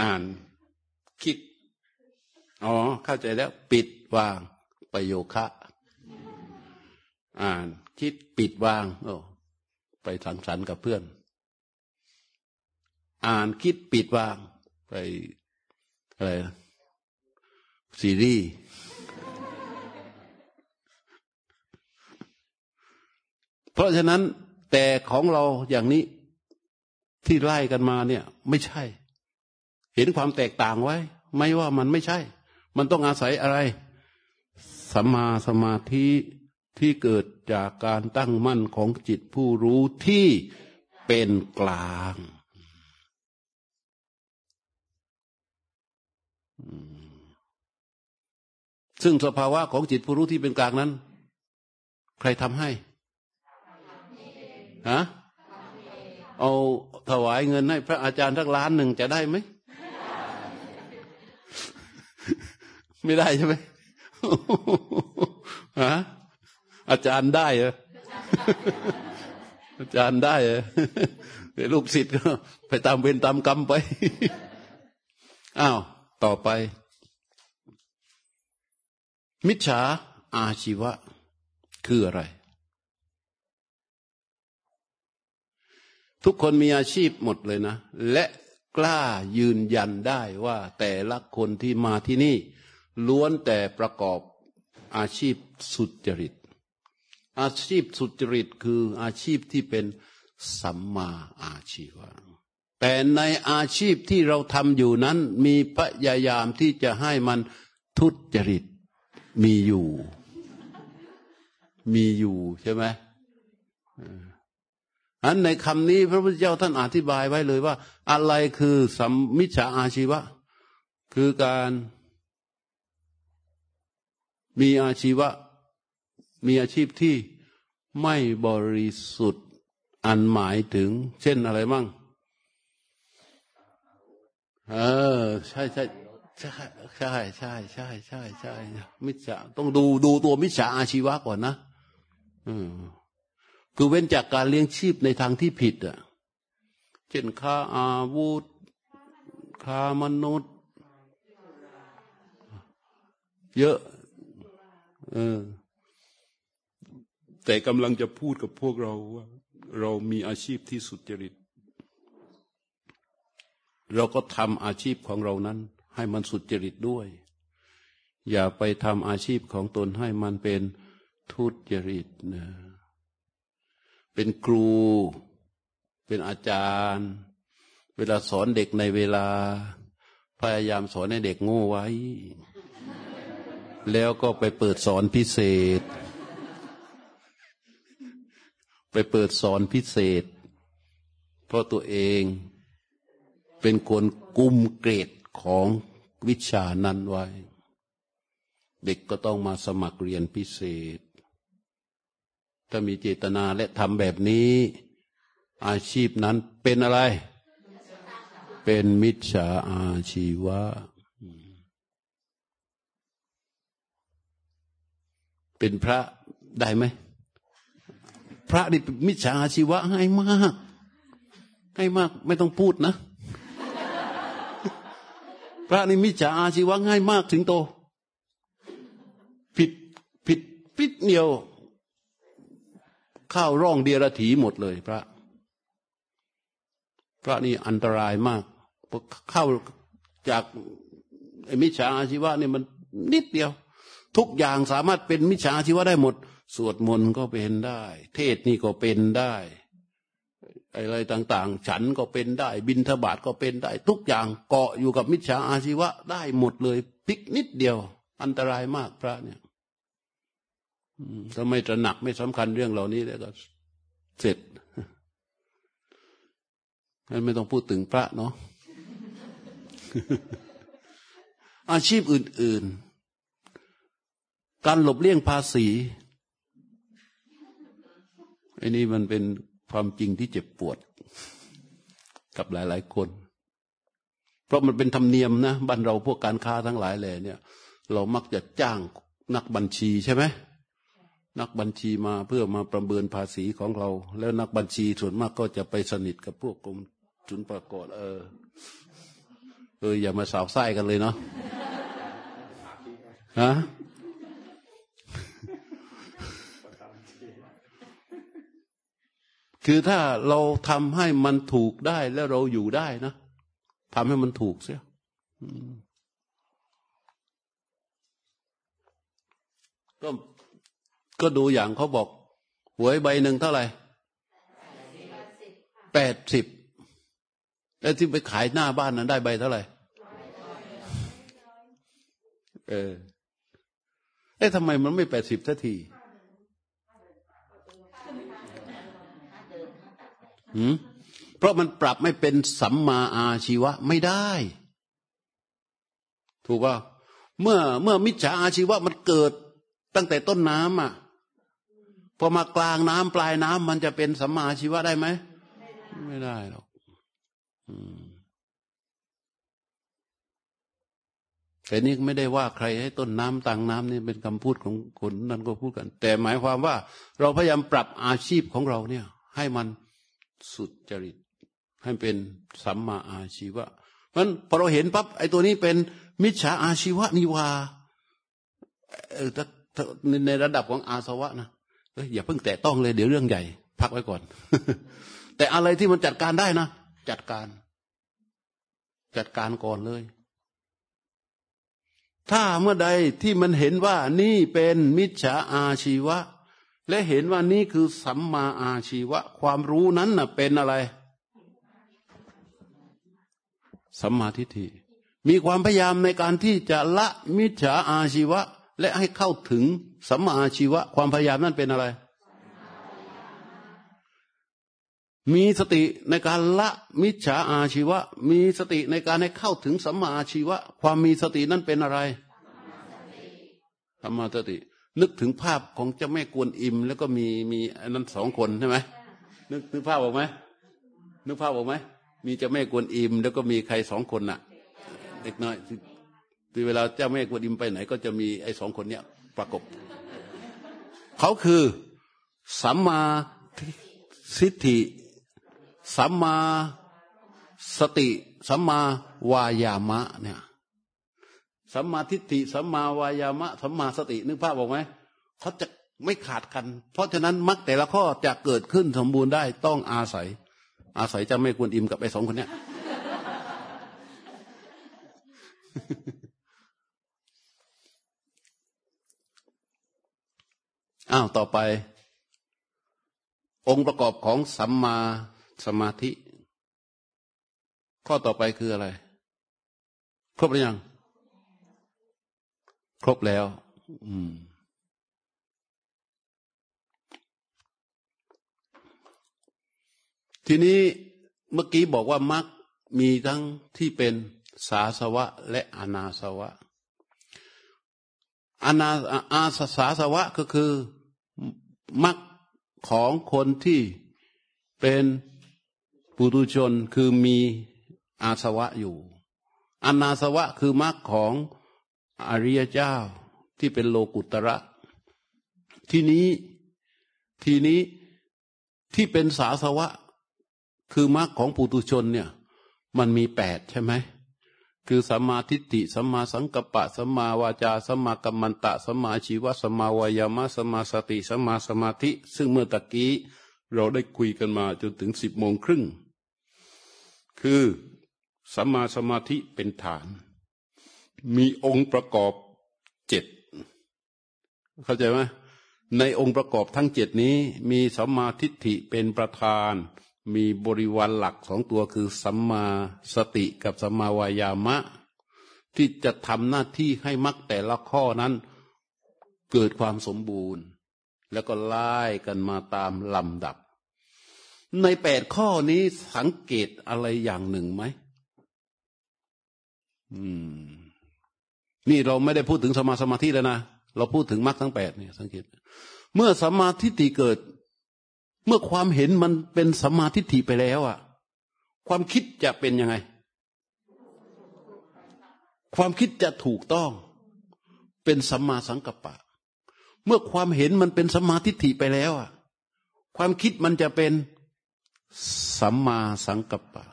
อ่านคิด อ๋อ เข้าใจแล้ว ปิดวางไปโยคะ อ่านคิดปิดวาง โอ้ ไปสังสรรค์กับเพื่อน อ่านคิดปิดวาง ไปอะไรซีรีส์เพราะฉะนั้นแต่ของเราอย่างนี้ที่ไล่กันมาเนี่ย ไม่ใช่ เห็นความแตกต่างไว้ ไม่ว่ามันไม่ใช่ มันต้องอาศัยอะไรสัมมาสมาธิ ที่เกิดจากการตั้งมั่นของจิตผู้รู้ที่เป็นกลางซึ่งสภาวะของจิตผู้รู้ที่เป็นกลางนั้น ใครทำให้ฮะเอาถวายเงินให้พระอาจารย์ทักล้านหนึ่งจะได้ไหม ไม่ได้ใช่ไหมฮะ อาจารย์ได้เหรออาจารย์ได้เหรอลูกศิษย์ก็ไปตามเวรตามกรรมไป อ้าว ต่อไป มิจฉาอาชีวะ คืออะไร ทุกคนมีอาชีพหมดเลยนะ และกล้ายืนยันได้ว่าแต่ละคนที่มาที่นี่ ล้วนแต่ประกอบอาชีพสุจริต อาชีพสุจริตคืออาชีพที่เป็นสัมมาอาชีวะแต่ในอาชีพที่เราทำอยู่นั้นมีพยายามที่จะให้มันทุจริตมีอยู่ มีอยู่ใช่ไหมอันในคำนี้พระพุทธเจ้าท่านอธิบายไว้เลยว่า อะไรคือสัมมิจฉาอาชีวะ คือการมีอาชีวะ มีอาชีพที่ไม่บริสุทธิ์อันหมายถึง เช่นอะไรมั่ง เออ ใช่ใช่ใช่ใช่ใช่ใช่ใช่ใช่มิจฉาต้องดูดูตัวมิจฉาอาชีวะก่อนนะอืมคือเว้นจากการเลี้ยงชีพในทางที่ผิดอะ เช่นค้าอาวุธค้ามนุษย์ เยอะ เออ แต่กำลังจะพูดกับพวกเราว่า เรามีอาชีพที่สุจริต เราก็ทำอาชีพของเรานั้น ให้มันสุจริตด้วย อย่าไปทำอาชีพของตนให้มันเป็นทุจริตนะเป็นครู เป็นอาจารย์ เวลาสอนเด็กในเวลา พยายามสอนให้เด็กโง่ไว้ แล้วก็ไปเปิดสอนพิเศษ ไปเปิดสอนพิเศษ เพราะตัวเองเป็นคนกุมเกรดของวิชานั้นไว้ เด็กก็ต้องมาสมัครเรียนพิเศษ ถ้ามีเจตนาและทำแบบนี้ อาชีพนั้นเป็นอะไร เป็นมิจฉาอาชีวะเป็นพระได้ไหม พระนี่มิจฉาชีวะให้มาก ให้มากไม่ต้องพูดนะ พระนี่มิจฉาอาชีวะง่ายมากถึงโต ผิดผิดปิดเดียว ข้าวร่องเดียรถีหมดเลย พระ พระนี่อันตรายมากเข้าจากมิจฉาอาชีวะนี่มันนิดเดียว ทุกอย่างสามารถเป็นมิจฉาอาชีวะได้หมด สวดมนต์ก็เป็นได้ เทศนี่ก็เป็นได้อะไรต่างๆ ฉันก็เป็นได้ บินทบาทก็เป็นได้ ทุกอย่างเกาะอยู่กับมิจฉาอาชีวะได้หมดเลยพลิกนิดเดียว อันตรายมากพระเนี่ยถ้าไม่ตระหนักไม่สำคัญเรื่องเหล่านี้แล้วก็เสร็จงั้นไม่ต้องพูดถึงพระเนาะอาชีพอื่น ๆ การหลบเลี่ยงภาษี ไอ้นี่มันเป็นความจริงที่เจ็บปวด กับหลาย ๆ คน เพราะมันเป็นธรรมเนียมนะบ้านเราพวกการค้าทั้งหลายแหล่เนี่ย เรามักจะจ้างนักบัญชีใช่ไหมนักบัญชีมาเพื่อมาประเมินภาษีของเรา แล้วนักบัญชีส่วนมากก็จะไปสนิทกับพวกกรมจุนประกอบเออเอออย่ามาสาวไส้กันเลยเนาะฮะ คือถ้าเราทำให้มันถูกได้แล้วเราอยู่ได้นะทำให้มันถูกเสียก็ก็ดูอย่างเขาบอก หวยใบหนึ่งเท่าไหร่แปดสิบแล้วที่ไปขายหน้าบ้านนั้นได้ใบเท่าไหร่เออเอ๊ะทำไมมันไม่แปดสิบทันทีหืม เพราะมันปรับไม่เป็นสัมมาอาชีวะไม่ได้ ถูกป่ะเมื่อเมื่อมิจฉาอาชีวะมันเกิดตั้งแต่ต้นน้ำอะพอมากลางน้ำปลายน้ำมันจะเป็นสัมมาอาชีวะได้ไหมไม่ได้หรอกแต่นี่ไม่ได้ว่าใครให้ต้นน้ำตังน้ำนี่เป็นคำพูดของคนนั้นก็พูดกัน แต่หมายความว่าเราพยายามปรับอาชีพของเราเนี่ย ให้มัน สุดจริต ให้เป็นสัมมาอาชีวะเพราะพอเราเห็นปั๊บไอ้ตัวนี้เป็นมิจฉาอาชีวะนิวาในระดับของอาสวะนะอยอย่าเพิ่งแตะต้องเลยเดี๋ยวเรื่องใหญ่ พักไว้ก่อน แต่อะไรที่มันจัดการได้นะ จัดการ จัดการก่อนเลย ถ้าเมื่อใดที่มันเห็นว่านี่เป็นมิจฉาอาชีวะ และเห็นว่านี่คือสัมมาอาชีวะ ความรู้นั้นน่ะเป็นอะไร สัมมาทิฏฐิ มีความพยายามในการที่จะละมิจฉาอาชีวะ และให้เข้าถึงสัมมาอาชีวะ ความพยายามนั่นเป็นอะไร มีสติในการละมิจฉาอาชีวะ มีสติในการให้เข้าถึงสัมมาอาชีวะ ความมีสตินั้นเป็นอะไรสัมมาสติ นึกถึงภาพของเจ้าแม่กวนอิม แล้วก็มีมีอันนั้นสองคนใช่ไหมนึกนึกภาพออกไหมนึกภาพออกไหมมีเจ้าแม่กวนอิม แล้วก็มีใครสองคนน่ะเล็กน้อยที่เวลาเจ้าแม่กวนอิมไปไหน ก็จะมีไอ้สองคนเนี้ยประกบ เขาคือสัมมาสิทธิสัมมาสติสัมมาวายามะเนี่ย สัมมาทิฏฐิสัมมาวายามะสัมมาสตินึกภาพบอกไหมเขาจะไม่ขาดกัน เพราะฉะนั้นมรรคแต่ละข้อจะเกิดขึ้นสมบูรณ์ได้ต้องอาศัย อาศัยจะไม่ควรอิ่มกับไอ้สองคนเนี้ยอ้าวต่อไป องค์ประกอบของสัมมาสมาธิ ข้อต่อไปคืออะไร ครบหรือยัง ครบแล้ว อืม ทีนี้เมื่อกี้บอกว่ามรรคมีทั้งที่เป็นสาสวะ และอนาสวะอนาอาสาสวะก็คือมรรคของคนที่เป็นปุถุชนคือมีอาสวะอยู่อนาสวะคือมรรคของ อริยเจ้าที่เป็นโลกุตระ ที่นี้ทีนี้ที่เป็นสาสวะ คือมรรคของปุถุชนเนี่ย มันมีแปดใช่ไหมคือสัมมาทิฏฐิสัมมาสังกัปปะสัมมาวาจาสัมมากัมมันตะสัมมาชีวะสัมมาวายามะสัมมาสติสัมมาสมาธิ ซึ่งเมื่อตะกี้เราได้คุยกันมาจนถึงสิบโมงครึ่ง คือสัมมาสมาธิเป็นฐาน มีองค์ประกอบเจ็ดเข้าใจไหมในองค์ประกอบทั้งเจ็ดนี้มีสัมมาทิฏฐิเป็นประธาน มีบริวารหลักสองตัวคือสัมมาสติกับสัมมาวายามะ ที่จะทำหน้าที่ให้มรรคแต่ละข้อนั้น เกิดความสมบูรณ์ แล้วก็ไล่กันมาตามลำดับ ในแปดข้อนี้สังเกตอะไรอย่างหนึ่งไหมอืม นี่เราไม่ได้พูดถึงสมาสมาธิแล้วนะ เราพูดถึงมรรคทั้งแปดเนี่ยสังเกต เมื่อสัมมาทิฏฐิเกิด เมื่อความเห็นมันเป็นสัมมาทิฏฐิไปแล้วอะความคิดจะเป็นยังไง ความคิดจะถูกต้อง เป็นสัมมาสังกัปปะ เมื่อความเห็นมันเป็นสัมมาทิฏฐิไปแล้วอะความคิดมันจะเป็นสัมมาสังกัปปะ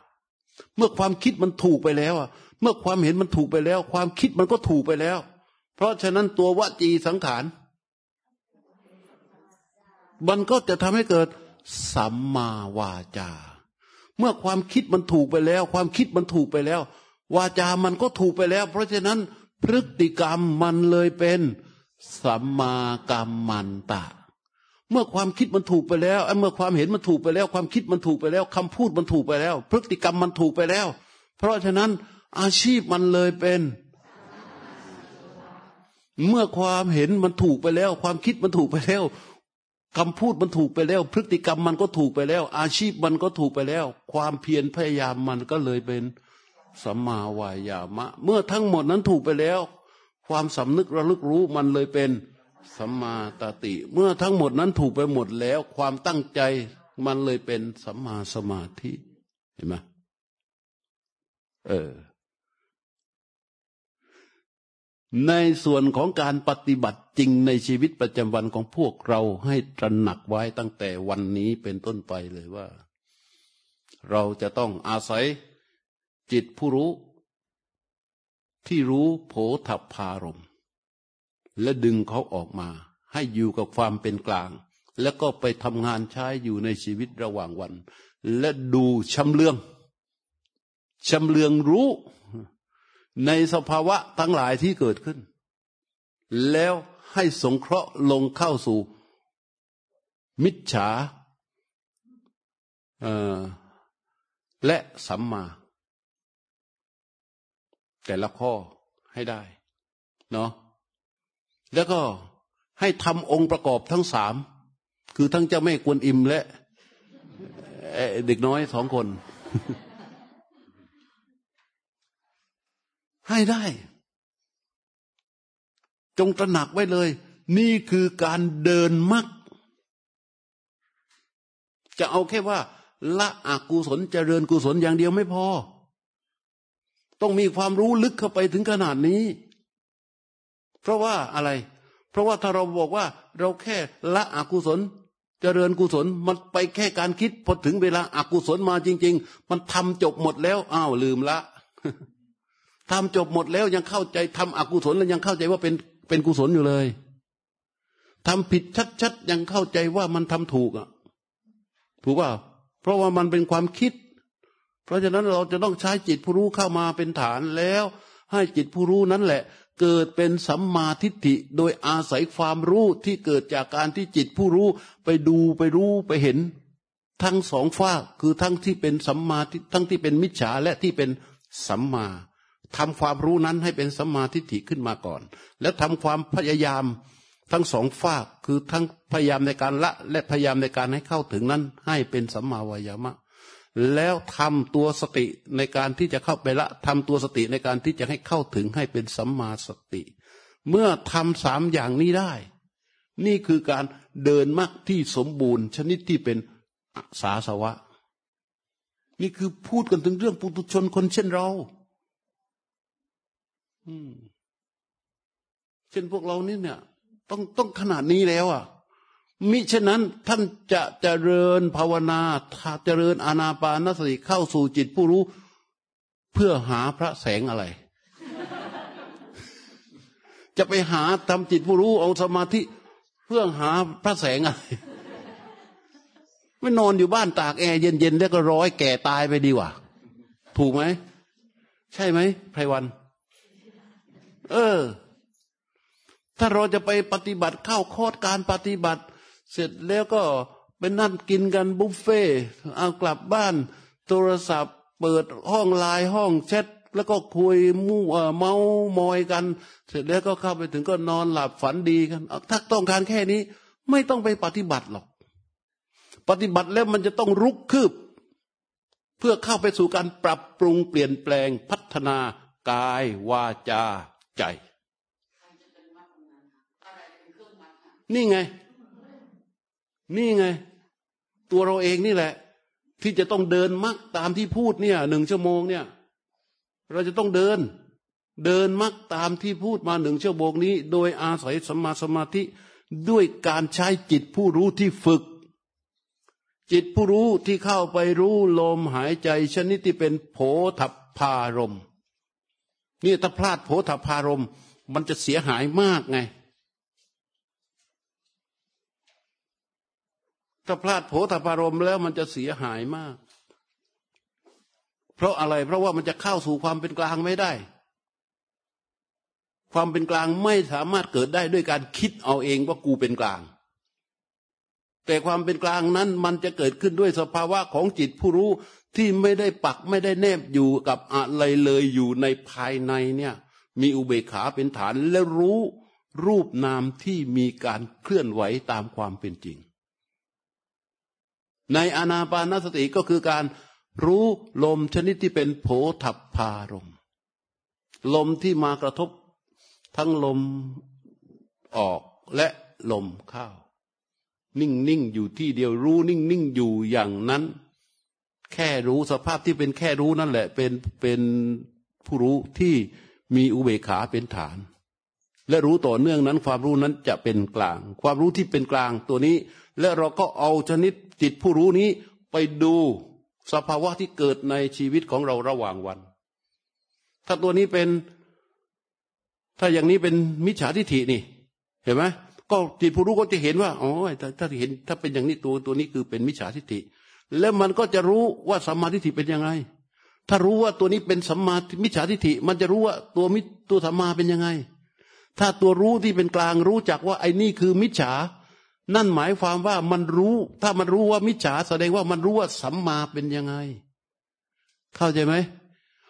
เมื่อความคิดมันถูกไปแล้วอะ เมื่อความเห็นมันถูกไปแล้ว ความคิดมันก็ถูกไปแล้ว เพราะฉะนั้นตัววจีสังขารมันก็จะทำให้เกิดสัมมาวาจา เมื่อความคิดมันถูกไปแล้ว ความคิดมันถูกไปแล้ว วาจามันก็ถูกไปแล้ว เพราะฉะนั้นพฤติกรรมมันเลยเป็นสัมมากรรมมันตะ เมื่อความคิดมันถูกไปแล้วเมื่อความเห็นมันถูกไปแล้ว ความคิดมันถูกไปแล้วคำพูดมันถูกไปแล้ว พฤติกรรมมันถูกไปแล้ว เพราะฉะนั้น อาชีพมันเลยเป็น เมื่อความเห็นมันถูกไปแล้ว ความคิดมันถูกไปแล้วคำพูดมันถูกไปแล้ว พฤติกรรมมันก็ถูกไปแล้ว อาชีพมันก็ถูกไปแล้ว ความเพียรพยายามมันก็เลยเป็นสัมมาวายามะ เมื่อทั้งหมดนั้นถูกไปแล้ว ความสำนึกระลึกรู้มันเลยเป็นสัมมาตติ เมื่อทั้งหมดนั้นถูกไปหมดแล้ว ความตั้งใจมันเลยเป็นสัมมาสมาธิ เห็นไหมเออ ในส่วนของการปฏิบัติจริงในชีวิตประจำวันของพวกเราให้ตระหนักไว้ตั้งแต่วันนี้เป็นต้นไปเลยว่า เราจะต้องอาศัยจิตผู้รู้ ที่รู้โผถับพารม และดึงเขาออกมา ให้อยู่กับความเป็นกลาง แล้วก็ไปทำงานใช้อยู่ในชีวิตระหว่างวัน และดูชำเลืองชำเลืองรู้ ในสภาวะทั้งหลายที่เกิดขึ้น แล้วให้สงเคราะห์ลงเข้าสู่ มิจฉาและสัมมา แต่ละข้อให้ได้เนาะแล้วก็ให้ทำองค์ประกอบทั้งสาม คือทั้งเจ้าแม่กวนอิมและเด็กน้อยสองคน ให้ได้ จงตระหนักไว้เลย นี่คือการเดินมักจะเอาแค่ว่า ละอกุศลเจริญกุศลอย่างเดียวไม่พอ ต้องมีความรู้ลึกเข้าไปถึงขนาดนี้ เพราะว่าอะไร เพราะว่าถ้าเราบอกว่า เราแค่ละอกุศลเจริญกุศลมันไปแค่การคิดพอถึงเวลาอากุศลมาจริง ๆ มันทำจบหมดแล้วอ้าวลืมละ ทำจบหมดแล้วยังเข้าใจทำอกุศลแล้วยังเข้าใจว่าเป็นเป็นกุศลอยู่เลยทำผิดชัดๆยังเข้าใจว่ามันทำถูกอะ ถูกเปล่าเพราะว่ามันเป็นความคิด เพราะฉะนั้นเราจะต้องใช้จิตผู้รู้เข้ามาเป็นฐานแล้ว ให้จิตผู้รู้นั้นแหละ เกิดเป็นสัมมาทิฏฐิโดยอาศัยความรู้ที่เกิดจากการที่จิตผู้รู้ไปดูไปรู้ไปเห็น ทั้งสองฝ้าคือทั้งที่เป็นสัมมาทั้งที่เป็นมิจฉาและที่เป็นสัมมา ทำความรู้นั้นให้เป็นสัมมาทิฏฐิขึ้นมาก่อน แล้วทำความพยายามทั้งสองฝากคือทั้งพยายามในการละ และพยายามในการให้เข้าถึงนั้น ให้เป็นสัมมาวายามะ แล้วทำตัวสติในการที่จะเข้าไปละทำตัวสติในการที่จะให้เข้าถึงให้เป็นสัมมาสติ เมื่อทำสามอย่างนี้ได้ นี่คือการเดินมรรคที่สมบูรณ์ชนิดที่เป็นสาสวะ นี่คือพูดกันถึงเรื่องปุถุชนคนเช่นเรา เช่นพวกเรานี่เนี่ย ต้องต้องขนาดนี้แล้วอะมิฉะนั้นท่านจะเจริญภาวนาเจริญอานาปานสติเข้าสู่จิตผู้รู้ เพื่อหาพระแสงอะไร จะไปหาทำจิตผู้รู้เอาสมาธิ เพื่อหาพระแสงอะไรไม่นอนอยู่บ้านตากแอร์เย็นๆแล้วก็ร้อยแก่ตายไปดีกว่า ถูกไหม ใช่ไหมไพรวัน เออ ถ้าเราจะไปปฏิบัติเข้าคอดการปฏิบัติ เสร็จแล้วก็ไปนั่งกินกันบุฟเฟ่เอากลับบ้าน โทรศัพท์ เปิดห้องไลน์ห้องแชทแล้วก็คุยมู่เมามอยกัน เสร็จแล้วก็เข้าไปถึงก็นอนหลับฝันดีกันถ้าต้องการแค่นี้ ไม่ต้องไปปฏิบัติหรอก ปฏิบัติแล้วมันจะต้องรุกคืบ เพื่อเข้าไปสู่การปรับปรุงเปลี่ยนแปลงพัฒนากายวาจา ใจ นี่ไง นี่ไง ตัวเราเองนี่แหละ ที่จะต้องเดินมักตามที่พูดเนี่ยหนึ่งชั่วโมงเนี่ย เราจะต้องเดิน เดินมักตามที่พูดมาหนึ่งชั่วโมงนี้ โดยอาศัยสมาสมาธิด้วยการใช้จิตผู้รู้ที่ฝึก จิตผู้รู้ที่เข้าไปรู้ลมหายใจชนิดที่เป็นโผฏฐารมณ์ นี่ถ้าพลาดโผฏฐารมมันจะเสียหายมากไง ถ้าพลาดโผฏฐารมแล้วมันจะเสียหายมาก เพราะอะไร เพราะว่ามันจะเข้าสู่ความเป็นกลางไม่ได้ ความเป็นกลางไม่สามารถเกิดได้ด้วยการคิดเอาเองว่ากูเป็นกลาง แต่ความเป็นกลางนั้นมันจะเกิดขึ้นด้วยสภาวะของจิตผู้รู้ ที่ไม่ได้ปักไม่ได้แนบอยู่กับอะไรเลยอยู่ในภายในเนี่ย มีอุเบกขาเป็นฐานและรู้รูปนามที่มีการเคลื่อนไหวตามความเป็นจริง ในอนาปานสติก็คือการรู้ลมชนิดที่เป็นโผฏพารม ลมที่มากระทบทั้งลมออกและลมเข้า นิ่งนิ่งอยู่ที่เดียวรู้นิ่งนิ่งอยู่อย่างนั้น แค่รู้สภาพที่เป็นแค่รู้นั่นแหละ เป็นเป็นผู้รู้ที่มีอุเบกขาเป็นฐาน และรู้ต่อเนื่องนั้น ความรู้นั้นจะเป็นกลาง ความรู้ที่เป็นกลางตัวนี้ และเราก็เอาชนิดจิตผู้รู้นี้ไปดูสภาวะที่เกิดในชีวิตของเราระหว่างวัน ถ้าตัวนี้เป็น ถ้าอย่างนี้เป็นมิจฉาทิฏฐินี่ เห็นไหมก็จิตผู้รู้ก็จะเห็นว่าอ๋อถ้าเห็น ถ้าเป็นอย่างนี้ตัวตัวนี้คือเป็นมิจฉาทิฏฐิ แล้วมันก็จะรู้ว่าสัมมาทิฏฐิเป็นยังไง ถ้ารู้ว่าตัวนี้เป็นสัมมามิจฉาทิฏฐิ มันจะรู้ว่าตัวมิตัวสัมมาเป็นยังไง ถ้าตัวรู้ที่เป็นกลางรู้จักว่าไอ้นี่คือมิจฉา นั่นหมายความว่ามันรู้ ถ้ามันรู้ว่ามิจฉาแสดงว่ามันรู้ว่าสัมมาเป็นยังไง เข้าใจไหม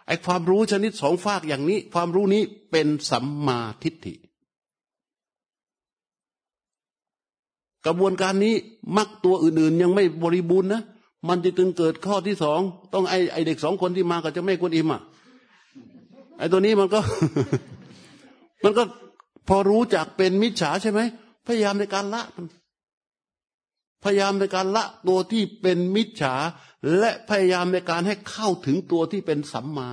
ไอ้ความรู้ชนิดสองฝากอย่างนี้ ความรู้นี้เป็นสัมมาทิฏฐิ กระบวนการนี้มักตัวอื่นๆ ยังไม่บริบูรณ์นะ มันจะถึงเกิดข้อที่สองต้องไอไอเด็กสองคนที่มากับเจ้าแม่กวนอิมอะไอตัวนี้มันก็ มันก็พอรู้จักเป็นมิจฉาใช่ไหมพยายามในการละมันพยายามในการละตัวที่เป็นมิจฉา และพยายามในการให้เข้าถึงตัวที่เป็นสัมมา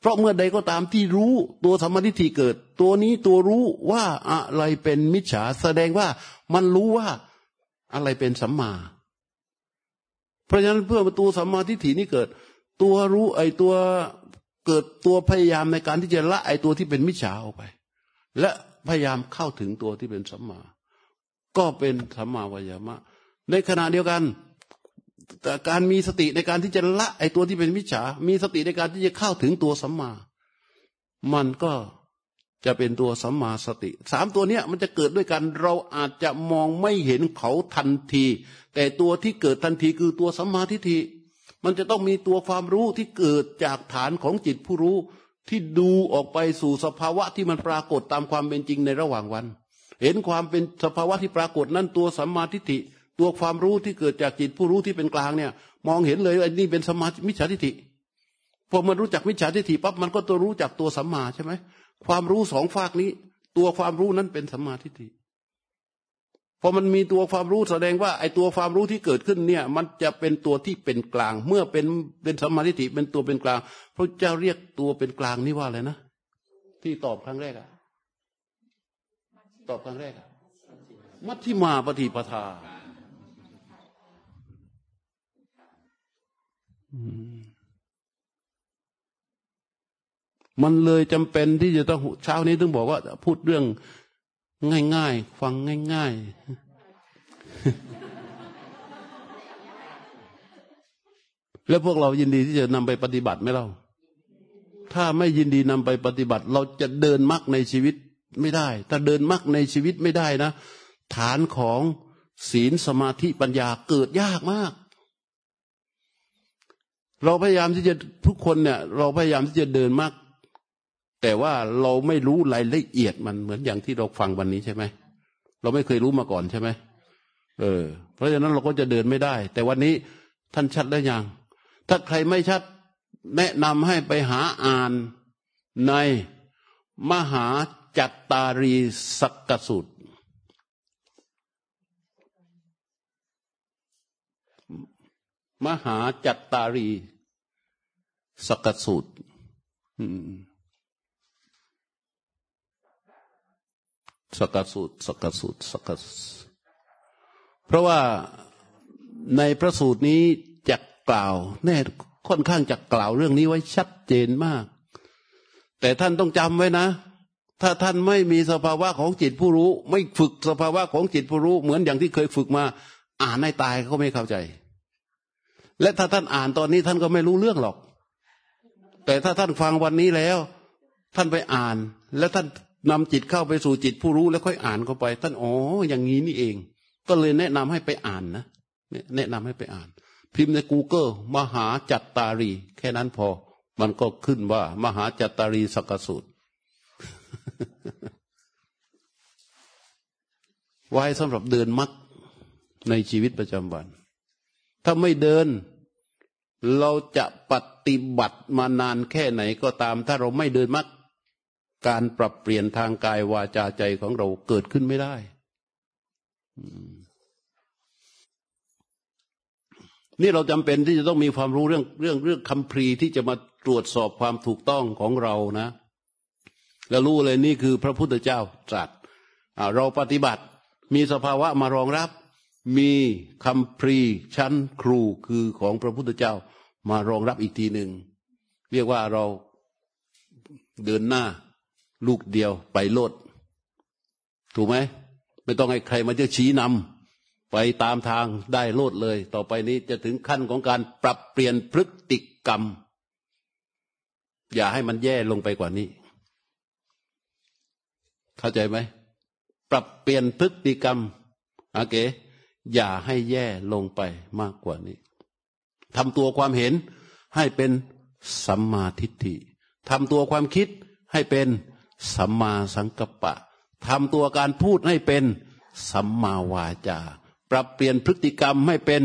เพราะเมื่อใดก็ตามที่รู้ตัวสัมมาทิฏฐิเกิด ตัวนี้ตัวรู้ว่าอะไรเป็นมิจฉา แสดงว่ามันรู้ว่าอะไรเป็นสัมมา เพราะฉะนั้นเพื่อตัวสัมมาทิฏฐินี้เกิด ตัวรู้ไอตัวเกิดตัวพยายามในการที่จะละไอตัวที่เป็นมิจฉาออกไป และพยายามเข้าถึงตัวที่เป็นสัมมา ก็เป็นสัมมาวายามะ ในขณะเดียวกันแต่การมีสติในการที่จะละไอตัวที่เป็นมิจฉา มีสติในการที่จะเข้าถึงตัวสัมมา มันก็ จะเป็นตัวสัมมาสติสามตัวเนี้ยมันจะเกิดด้วยกันเราอาจจะมองไม่เห็นเขาทันที แต่ตัวที่เกิดทันทีคือตัวสัมมาทิฏฐิมันจะต้องมีตัวความรู้ที่เกิดจากฐานของจิตผู้รู้ที่ดูออกไปสู่สภาวะที่มันปรากฏตามความเป็นจริงในระหว่างวัน เห็นความเป็นสภาวะที่ปรากฏนั้นตัวสัมมาทิฏฐิตัวความรู้ที่เกิดจากจิตผู้รู้ที่เป็นกลางเนี่ย มองเห็นเลยว่านี่เป็นสมามิจฉาทิฏฐิพอมันรู้จักมิจฉาทิฏฐิปั๊บมันก็ตัวรู้จักตัวสัมมาใช่ไหม ความรู้สองฝากนี้ ตัวความรู้นั้นเป็นสัมมาทิฏฐิพอมันมีตัวความรู้แสดงว่าไอ้ตัวความรู้ที่เกิดขึ้นเนี่ย มันจะเป็นตัวที่เป็นกลาง เมื่อเป็นเป็นสัมมาทิฏฐิเป็นตัวเป็นกลาง พระเจ้าเรียกตัวเป็นกลางนี่ว่าอะไรนะที่ตอบครั้งแรกอะตอบครั้งแรกอะมัชฌิมาปฏิปทามั มันเลยจำเป็นที่จะต้องเช้านี้ต้องบอกว่า พูดเรื่องง่าย ๆ ฟังง่าย ๆ แล้วพวกเรายินดีที่จะนำไปปฏิบัติไหมเรา ถ้าไม่ยินดีนำไปปฏิบัติ เราจะเดินมรรคในชีวิตไม่ได้ ถ้าเดินมรรคในชีวิตไม่ได้นะ ฐานของศีลสมาธิปัญญาเกิดยากมาก เราพยายามที่จะทุกคนเนี่ย เราพยายามที่จะเดินมาก แต่ว่าเราไม่รู้รายละเอียดมันเหมือนอย่างที่เราฟังวันนี้ใช่ไหมเราไม่เคยรู้มาก่อนใช่ไหมเออ เพราะฉะนั้นเราก็จะเดินไม่ได้ แต่วันนี้ท่านชัดแล้วยังถ้าใครไม่ชัดแนะนำให้ไปหาอ่านในมหาจัตตารีสักกสูตรมหาจัตตารีสกสูตร สกสูตรสกสูตรสกเพราะว่าในพระสูตรนี้จะกล่าวแน่ค่อนข้างจะกล่าวเรื่องนี้ไว้ชัดเจนมาก แต่ท่านต้องจำไว้นะ ถ้าท่านไม่มีสภาวะของจิตผู้รู้ ไม่ฝึกสภาวะของจิตผู้รู้ เหมือนอย่างที่เคยฝึกมา อ่านให้ตายเขาไม่เข้าใจ และถ้าท่านอ่านตอนนี้ท่านก็ไม่รู้เรื่องหรอก แต่ถ้าท่านฟังวันนี้แล้ว ท่านไปอ่าน แล้วท่าน นำจิตเข้าไปสู่จิตผู้รู้แล้วค่อยอ่านเข้าไปท่านอ๋ออย่างนี้นี่เอง ก็เลยแนะนำให้ไปอ่านนะแนะนำให้ไปอ่าน พิมพ์ใน Google มหาจัตตารี แค่นั้นพอ มันก็ขึ้นว่า มหาจัตตารีสกสูตรไว้สำหรับเดินมักในชีวิตประจำวัน ถ้าไม่เดิน เราจะปฏิบัติมานานแค่ไหนก็ตาม ถ้าเราไม่เดินมัก การปรับเปลี่ยนทางกายวาจาใจของเราเกิดขึ้นไม่ได้นี่เราจำเป็นที่จะต้องมีความรู้เรื่องเรื่องเรื่องคำพรีที่จะมาตรวจสอบความถูกต้องของเรานะ แล้วรู้เลยนี่คือพระพุทธเจ้าตรัสเราปฏิบัติมีสภาวะมารองรับ มีคำพรีชั้นครูคือของพระพุทธเจ้า มารองรับอีกทีหนึ่งเรียกว่าเราเดินหน้า ลูกเดียวไปโลด ถูกไหม ไม่ต้องให้ใครมาจะชี้นำไปตามทางได้โลดเลย ต่อไปนี้จะถึงขั้นของการปรับเปลี่ยนพฤติกรรม อย่าให้มันแย่ลงไปกว่านี้ เข้าใจไหม ปรับเปลี่ยนพฤติกรรมโอเคอย่าให้แย่ลงไปมากกว่านี้ทำตัวความเห็นให้เป็นสัมมาทิฏฐิทำตัวความคิดให้เป็น สัมมาสังกัปปะทำตัวการพูดให้เป็นสัมมาวาจา ปรับเปลี่ยนพฤติกรรมให้เป็น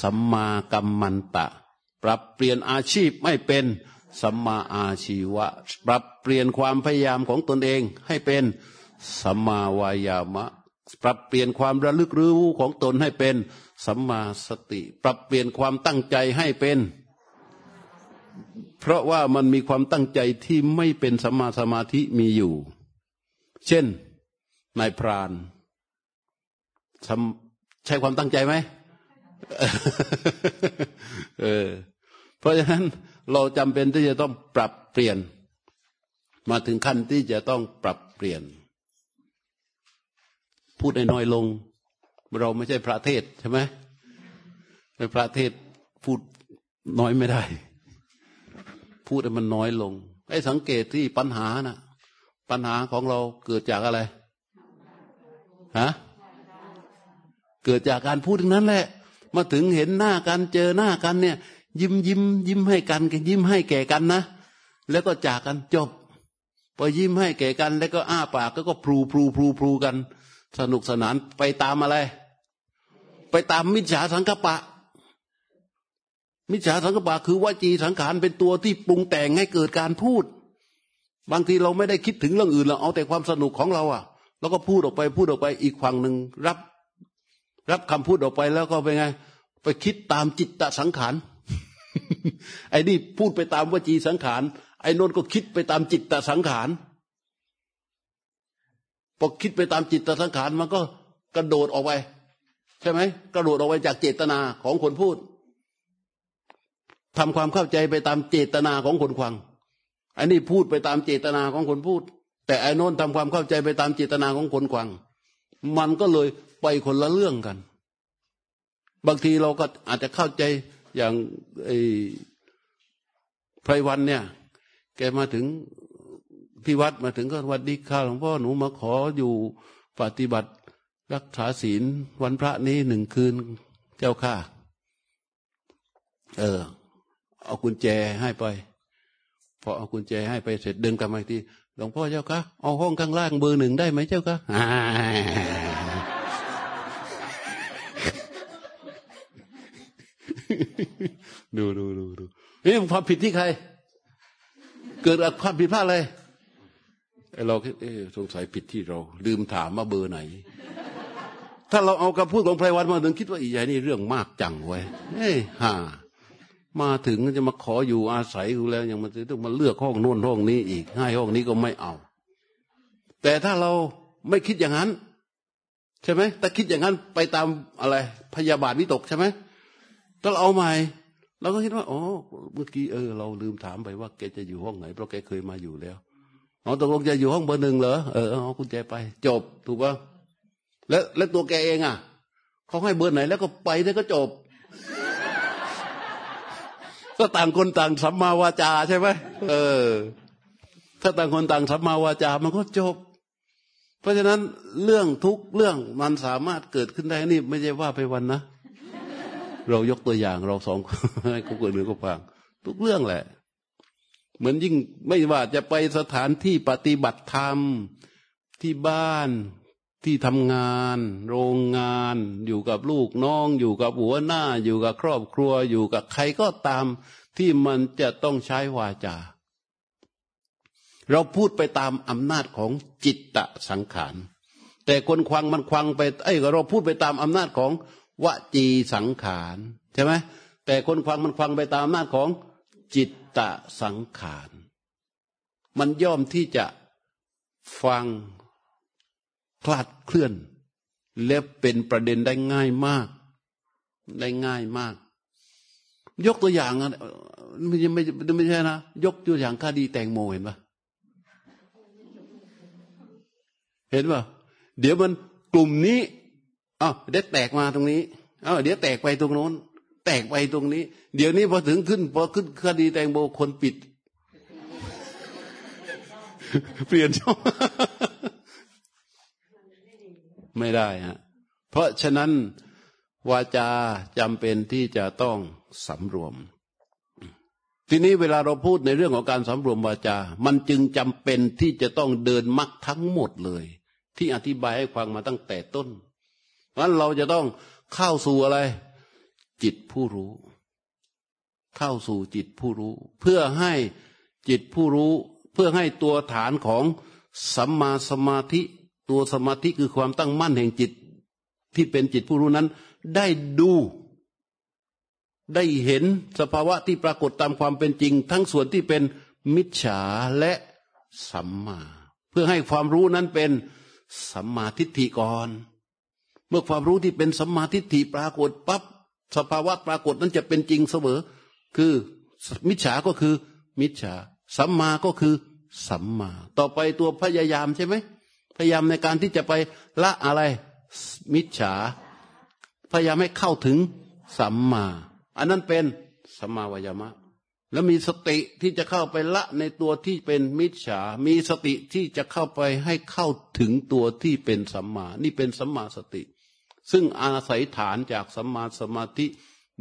สัมมากัมมันตะ ปรับเปลี่ยนอาชีพไม่เป็นสัมมาอาชีวะ ปรับเปลี่ยนความพยายามของตนเองให้เป็นสัมมาวายามะ ปรับเปลี่ยนความระลึกรู้ของตนให้เป็นสัมมาสติ ปรับเปลี่ยนความตั้งใจให้เป็น เพราะว่ามันมีความตั้งใจที่ไม่เป็นสัมมาสมาธิมีอยู่ เช่นนายพรานใช้ความตั้งใจไหมเออ เพราะฉะนั้นเราจำเป็นที่จะต้องปรับเปลี่ยน มาถึงขั้นที่จะต้องปรับเปลี่ยน พูดน้อยลง เราไม่ใช่พระเทศใช่ไหมในพระเทศพูดน้อยไม่ได้ พูดมันน้อยลงให้สังเกตที่ปัญหาน่ะ ปัญหาของเราเกิดจากอะไรฮะเกิดจากการพูดทั้งนั้นแหละ มาถึงเห็นหน้ากันเจอหน้ากันเนี่ย ยิ้มยิ้มยิ้มให้กันยิ้มให้แก่กันนะแล้วก็จากกันจบพอยิ้มให้แก่กัน แล้วก็อ้าปากก็ก็พลูพลูพลูพลูกัน สนุกสนานไปตามอะไร ไปตามมิจฉาสังกปะ มิจฉาสังกปะคือวจีสังขารเป็นตัวที่ปรุงแต่งให้เกิดการพูด บางทีเราไม่ได้คิดถึงเรื่องอื่นเราเอาแต่ความสนุกของเราอะแล้วก็พูดออกไปพูดออกไปอีกฝั่งหนึ่งรับ รับคำพูดออกไปแล้วก็ไปไง ไปคิดตามจิตตสังขารไอ้นี่พูดไปตามวจีสังขารไอ้นนก็คิดไปตามจิตตสังขารพอคิดไปตามจิตตสังขารมันก็กระโดดออกไป ใช่ไหมกระโดดออกไปจากเจตนาของคนพูด ทำความเข้าใจไปตามเจตนาของคนฟังอ้นี่พูดไปตามเจตนาของคนพูด แต่ไอ้นนทำความเข้าใจไปตามเจตนาของคนฟัง มันก็เลยไปคนละเรื่องกัน บางทีเราก็อาจจะเข้าใจอย่างไอ้ไพรวันเนี่ย แกมาถึงที่วัดมาถึงก็วัดดีค่ะหลวงพ่อหนูมาขออยู่ปฏิบัติรักษาศีลวันพระนี้หนึ่งคืนเจ้าค่ะ เออ เอากุญแจให้ไป พอเอากุญแจให้ไปเสร็จเดินกลับมาทีหลวงพ่อเจ้าคะเอาห้องข้างล่างเบอร์หนึ่งได้ไหมเจ้าคะดูดูดูดูนี่ความผิดที่ใคร เกิดความผิดพลาดอะไรเราเออสงสัยผิดที่เรา ลืมถามว่าเบอร์ไหน ถ้าเราเอาคำพูดของไพรวันมาถึงคิดว่าอีใหญ่นี่เรื่องมากจังไว้เฮ้ยฮ่า มาถึงจะมาขออยู่อาศัยกูแล้วยังมาต้องมาเลือกห้องโน่นห้องนี้อีกให้ห้องนี้ก็ไม่เอา แต่ถ้าเราไม่คิดอย่างนั้น ใช่ไหมแต่คิดอย่างนั้นไปตามอะไร พยาบาทวิตกใช่ไหมถ้าเราเอาใหม่เราก็คิดว่าอ๋อเมื่อกี้เออเราลืมถามไปว่าแกจะอยู่ห้องไหนเพราะแกเคยมาอยู่แล้วอ๋อตกลงจะอยู่ห้องเบอร์หนึ่งเหรอเออเอาคุณแจไป จบถูกปะแล้วแล้วตัวแกเองอะเขาให้เบอร์ไหนแล้วก็ไปแล้วก็จบ ก็ต่างคนต่างสัมมาวาจาใช่ไหมเออ ถ้าต่างคนต่างสัมมาวาจา มันก็จบ เพราะฉะนั้นเรื่องทุกเรื่องมันสามารถเกิดขึ้นได้นี่ ไม่ใช่ว่าไปวันนะเรายกตัวอย่างเราสองให้คนอื่นก็ฟังทุกเรื่องแหละ เหมือนยิ่งไม่ว่าจะไปสถานที่ปฏิบัติธรรมที่บ้าน ที่ทำงาน โรงงาน อยู่กับลูกน้อง อยู่กับหัวหน้า อยู่กับครอบครัว อยู่กับใครก็ตาม ที่มันจะต้องใช้วาจา เราพูดไปตามอำนาจของจิตตะสังขาร แต่คนควังมันควังไปไอ้เราพูดไปตามอำนาจของวจีสังขารใช่ไหมแต่คนฟังมันฟังไปตามอำนาจของจิตตะสังขาร มันย่อมที่จะฟัง คลาดเคลื่อน และเป็นประเด็นได้ง่ายมาก ได้ง่ายมาก ยกตัวอย่างไม่ไม่ไม่ใช่นะยกตัวอย่างคดีแตงโมเห็นปะเห็นปะเดี๋ยวมันกลุ่มนี้อ้าวเดี๋ยวแตกมาตรงนี้อ้าวเดี๋ยวแตกไปตรงโน้น แตกไปตรงนี้ เดี๋ยวนี้พอถึงขึ้นพอขึ้นคดีแตงโมคนปิด เปลี่ยนช่อง ไม่ได้ฮะเพราะฉะนั้นวาจาจำเป็นที่จะต้องสำรวม ทีนี้เวลาเราพูดในเรื่องของการสำรวมวาจา มันจึงจำเป็นที่จะต้องเดินมักทั้งหมดเลย ที่อธิบายให้ฟังมาตั้งแต่ต้นนั้นเราจะต้องเข้าสู่อะไร จิตผู้รู้ เข้าสู่จิตผู้รู้ เพื่อให้จิตผู้รู้ เพื่อให้ตัวฐานของสัมมาสมาธิ ตัวสมาธิคือความตั้งมั่นแห่งจิต ที่เป็นจิตผู้รู้นั้น ได้ดู ได้เห็นสภาวะที่ปรากฏตามความเป็นจริง ทั้งส่วนที่เป็นมิจฉาและสัมมา เพื่อให้ความรู้นั้นเป็นสัมมาทิฏฐิก่อน เมื่อความรู้ที่เป็นสัมมาทิฏฐิปรากฏปับ๊บสภาวะปรากฏนั้นจะเป็นจริงเสมอ คือมิจฉาก็คือ มิจฉาสัมมาก็คือสัมมา ต่อไปตัวพยายามใช่ไหม พยายามในการที่จะไปละอะไร มิจฉา พยายามให้เข้าถึงสัมมา อันนั้นเป็นสัมมาวายามะ แล้วมีสติที่จะเข้าไปละในตัวที่เป็นมิจฉา มีสติที่จะเข้าไปให้เข้าถึงตัวที่เป็นสัมมา นี่เป็นสัมมาสติ ซึ่งอาศัยฐานจากสัมมาสมาธิ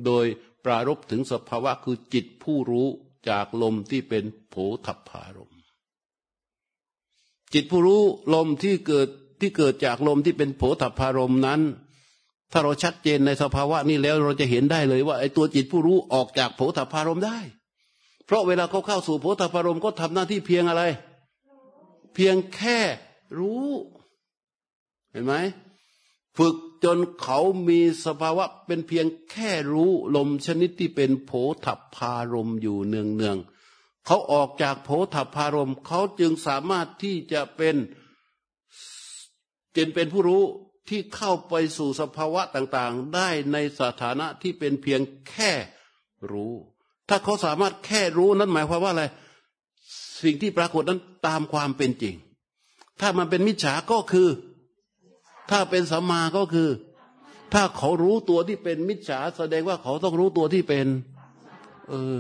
โดยปรารบถึงสภาวะคือจิตผู้รู้จากลมที่เป็นโผทัพพารม จิตผู้รู้ลมที่เกิดที่เกิดจากลมที่เป็นโผฏฐารมนั้น ถ้าเราชัดเจนในสภาวะนี้แล้วเราจะเห็นได้เลยว่าไอ้ตัวจิตผู้รู้ออกจากโผฏฐารมได้ เพราะเวลาเขาเข้าสู่โผฏฐารมก็ทำหน้าที่เพียงอะไร เพียงแค่รู้ เห็นไหมฝึกจนเขามีสภาวะเป็นเพียงแค่รู้ลมชนิดที่เป็นโผฏฐารมอยู่เนืองเนือง เขาออกจากโผฏฐารมเขาจึงสามารถที่จะเป็นจนเป็นผู้รู้ที่เข้าไปสู่สภาวะต่างๆ ได้ในสถานะที่เป็นเพียงแค่รู้ ถ้าเขาสามารถแค่รู้นั้นหมายความว่าอะไร สิ่งที่ปรากฏนั้นตามความเป็นจริง ถ้ามันเป็นมิจฉาก็คือ ถ้าเป็นสัมมาก็คือ ถ้าเขารู้ตัวที่เป็นมิจฉาแสดงว่าเขาต้องรู้ตัวที่เป็น เออ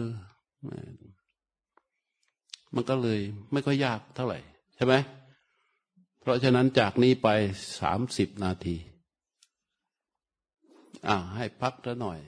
มันก็เลยไม่ค่อยยากเท่าไหร่ ใช่ไหม เพราะฉะนั้นจากนี้ไปสามสิบนาที อ่าให้พักซะหน่อย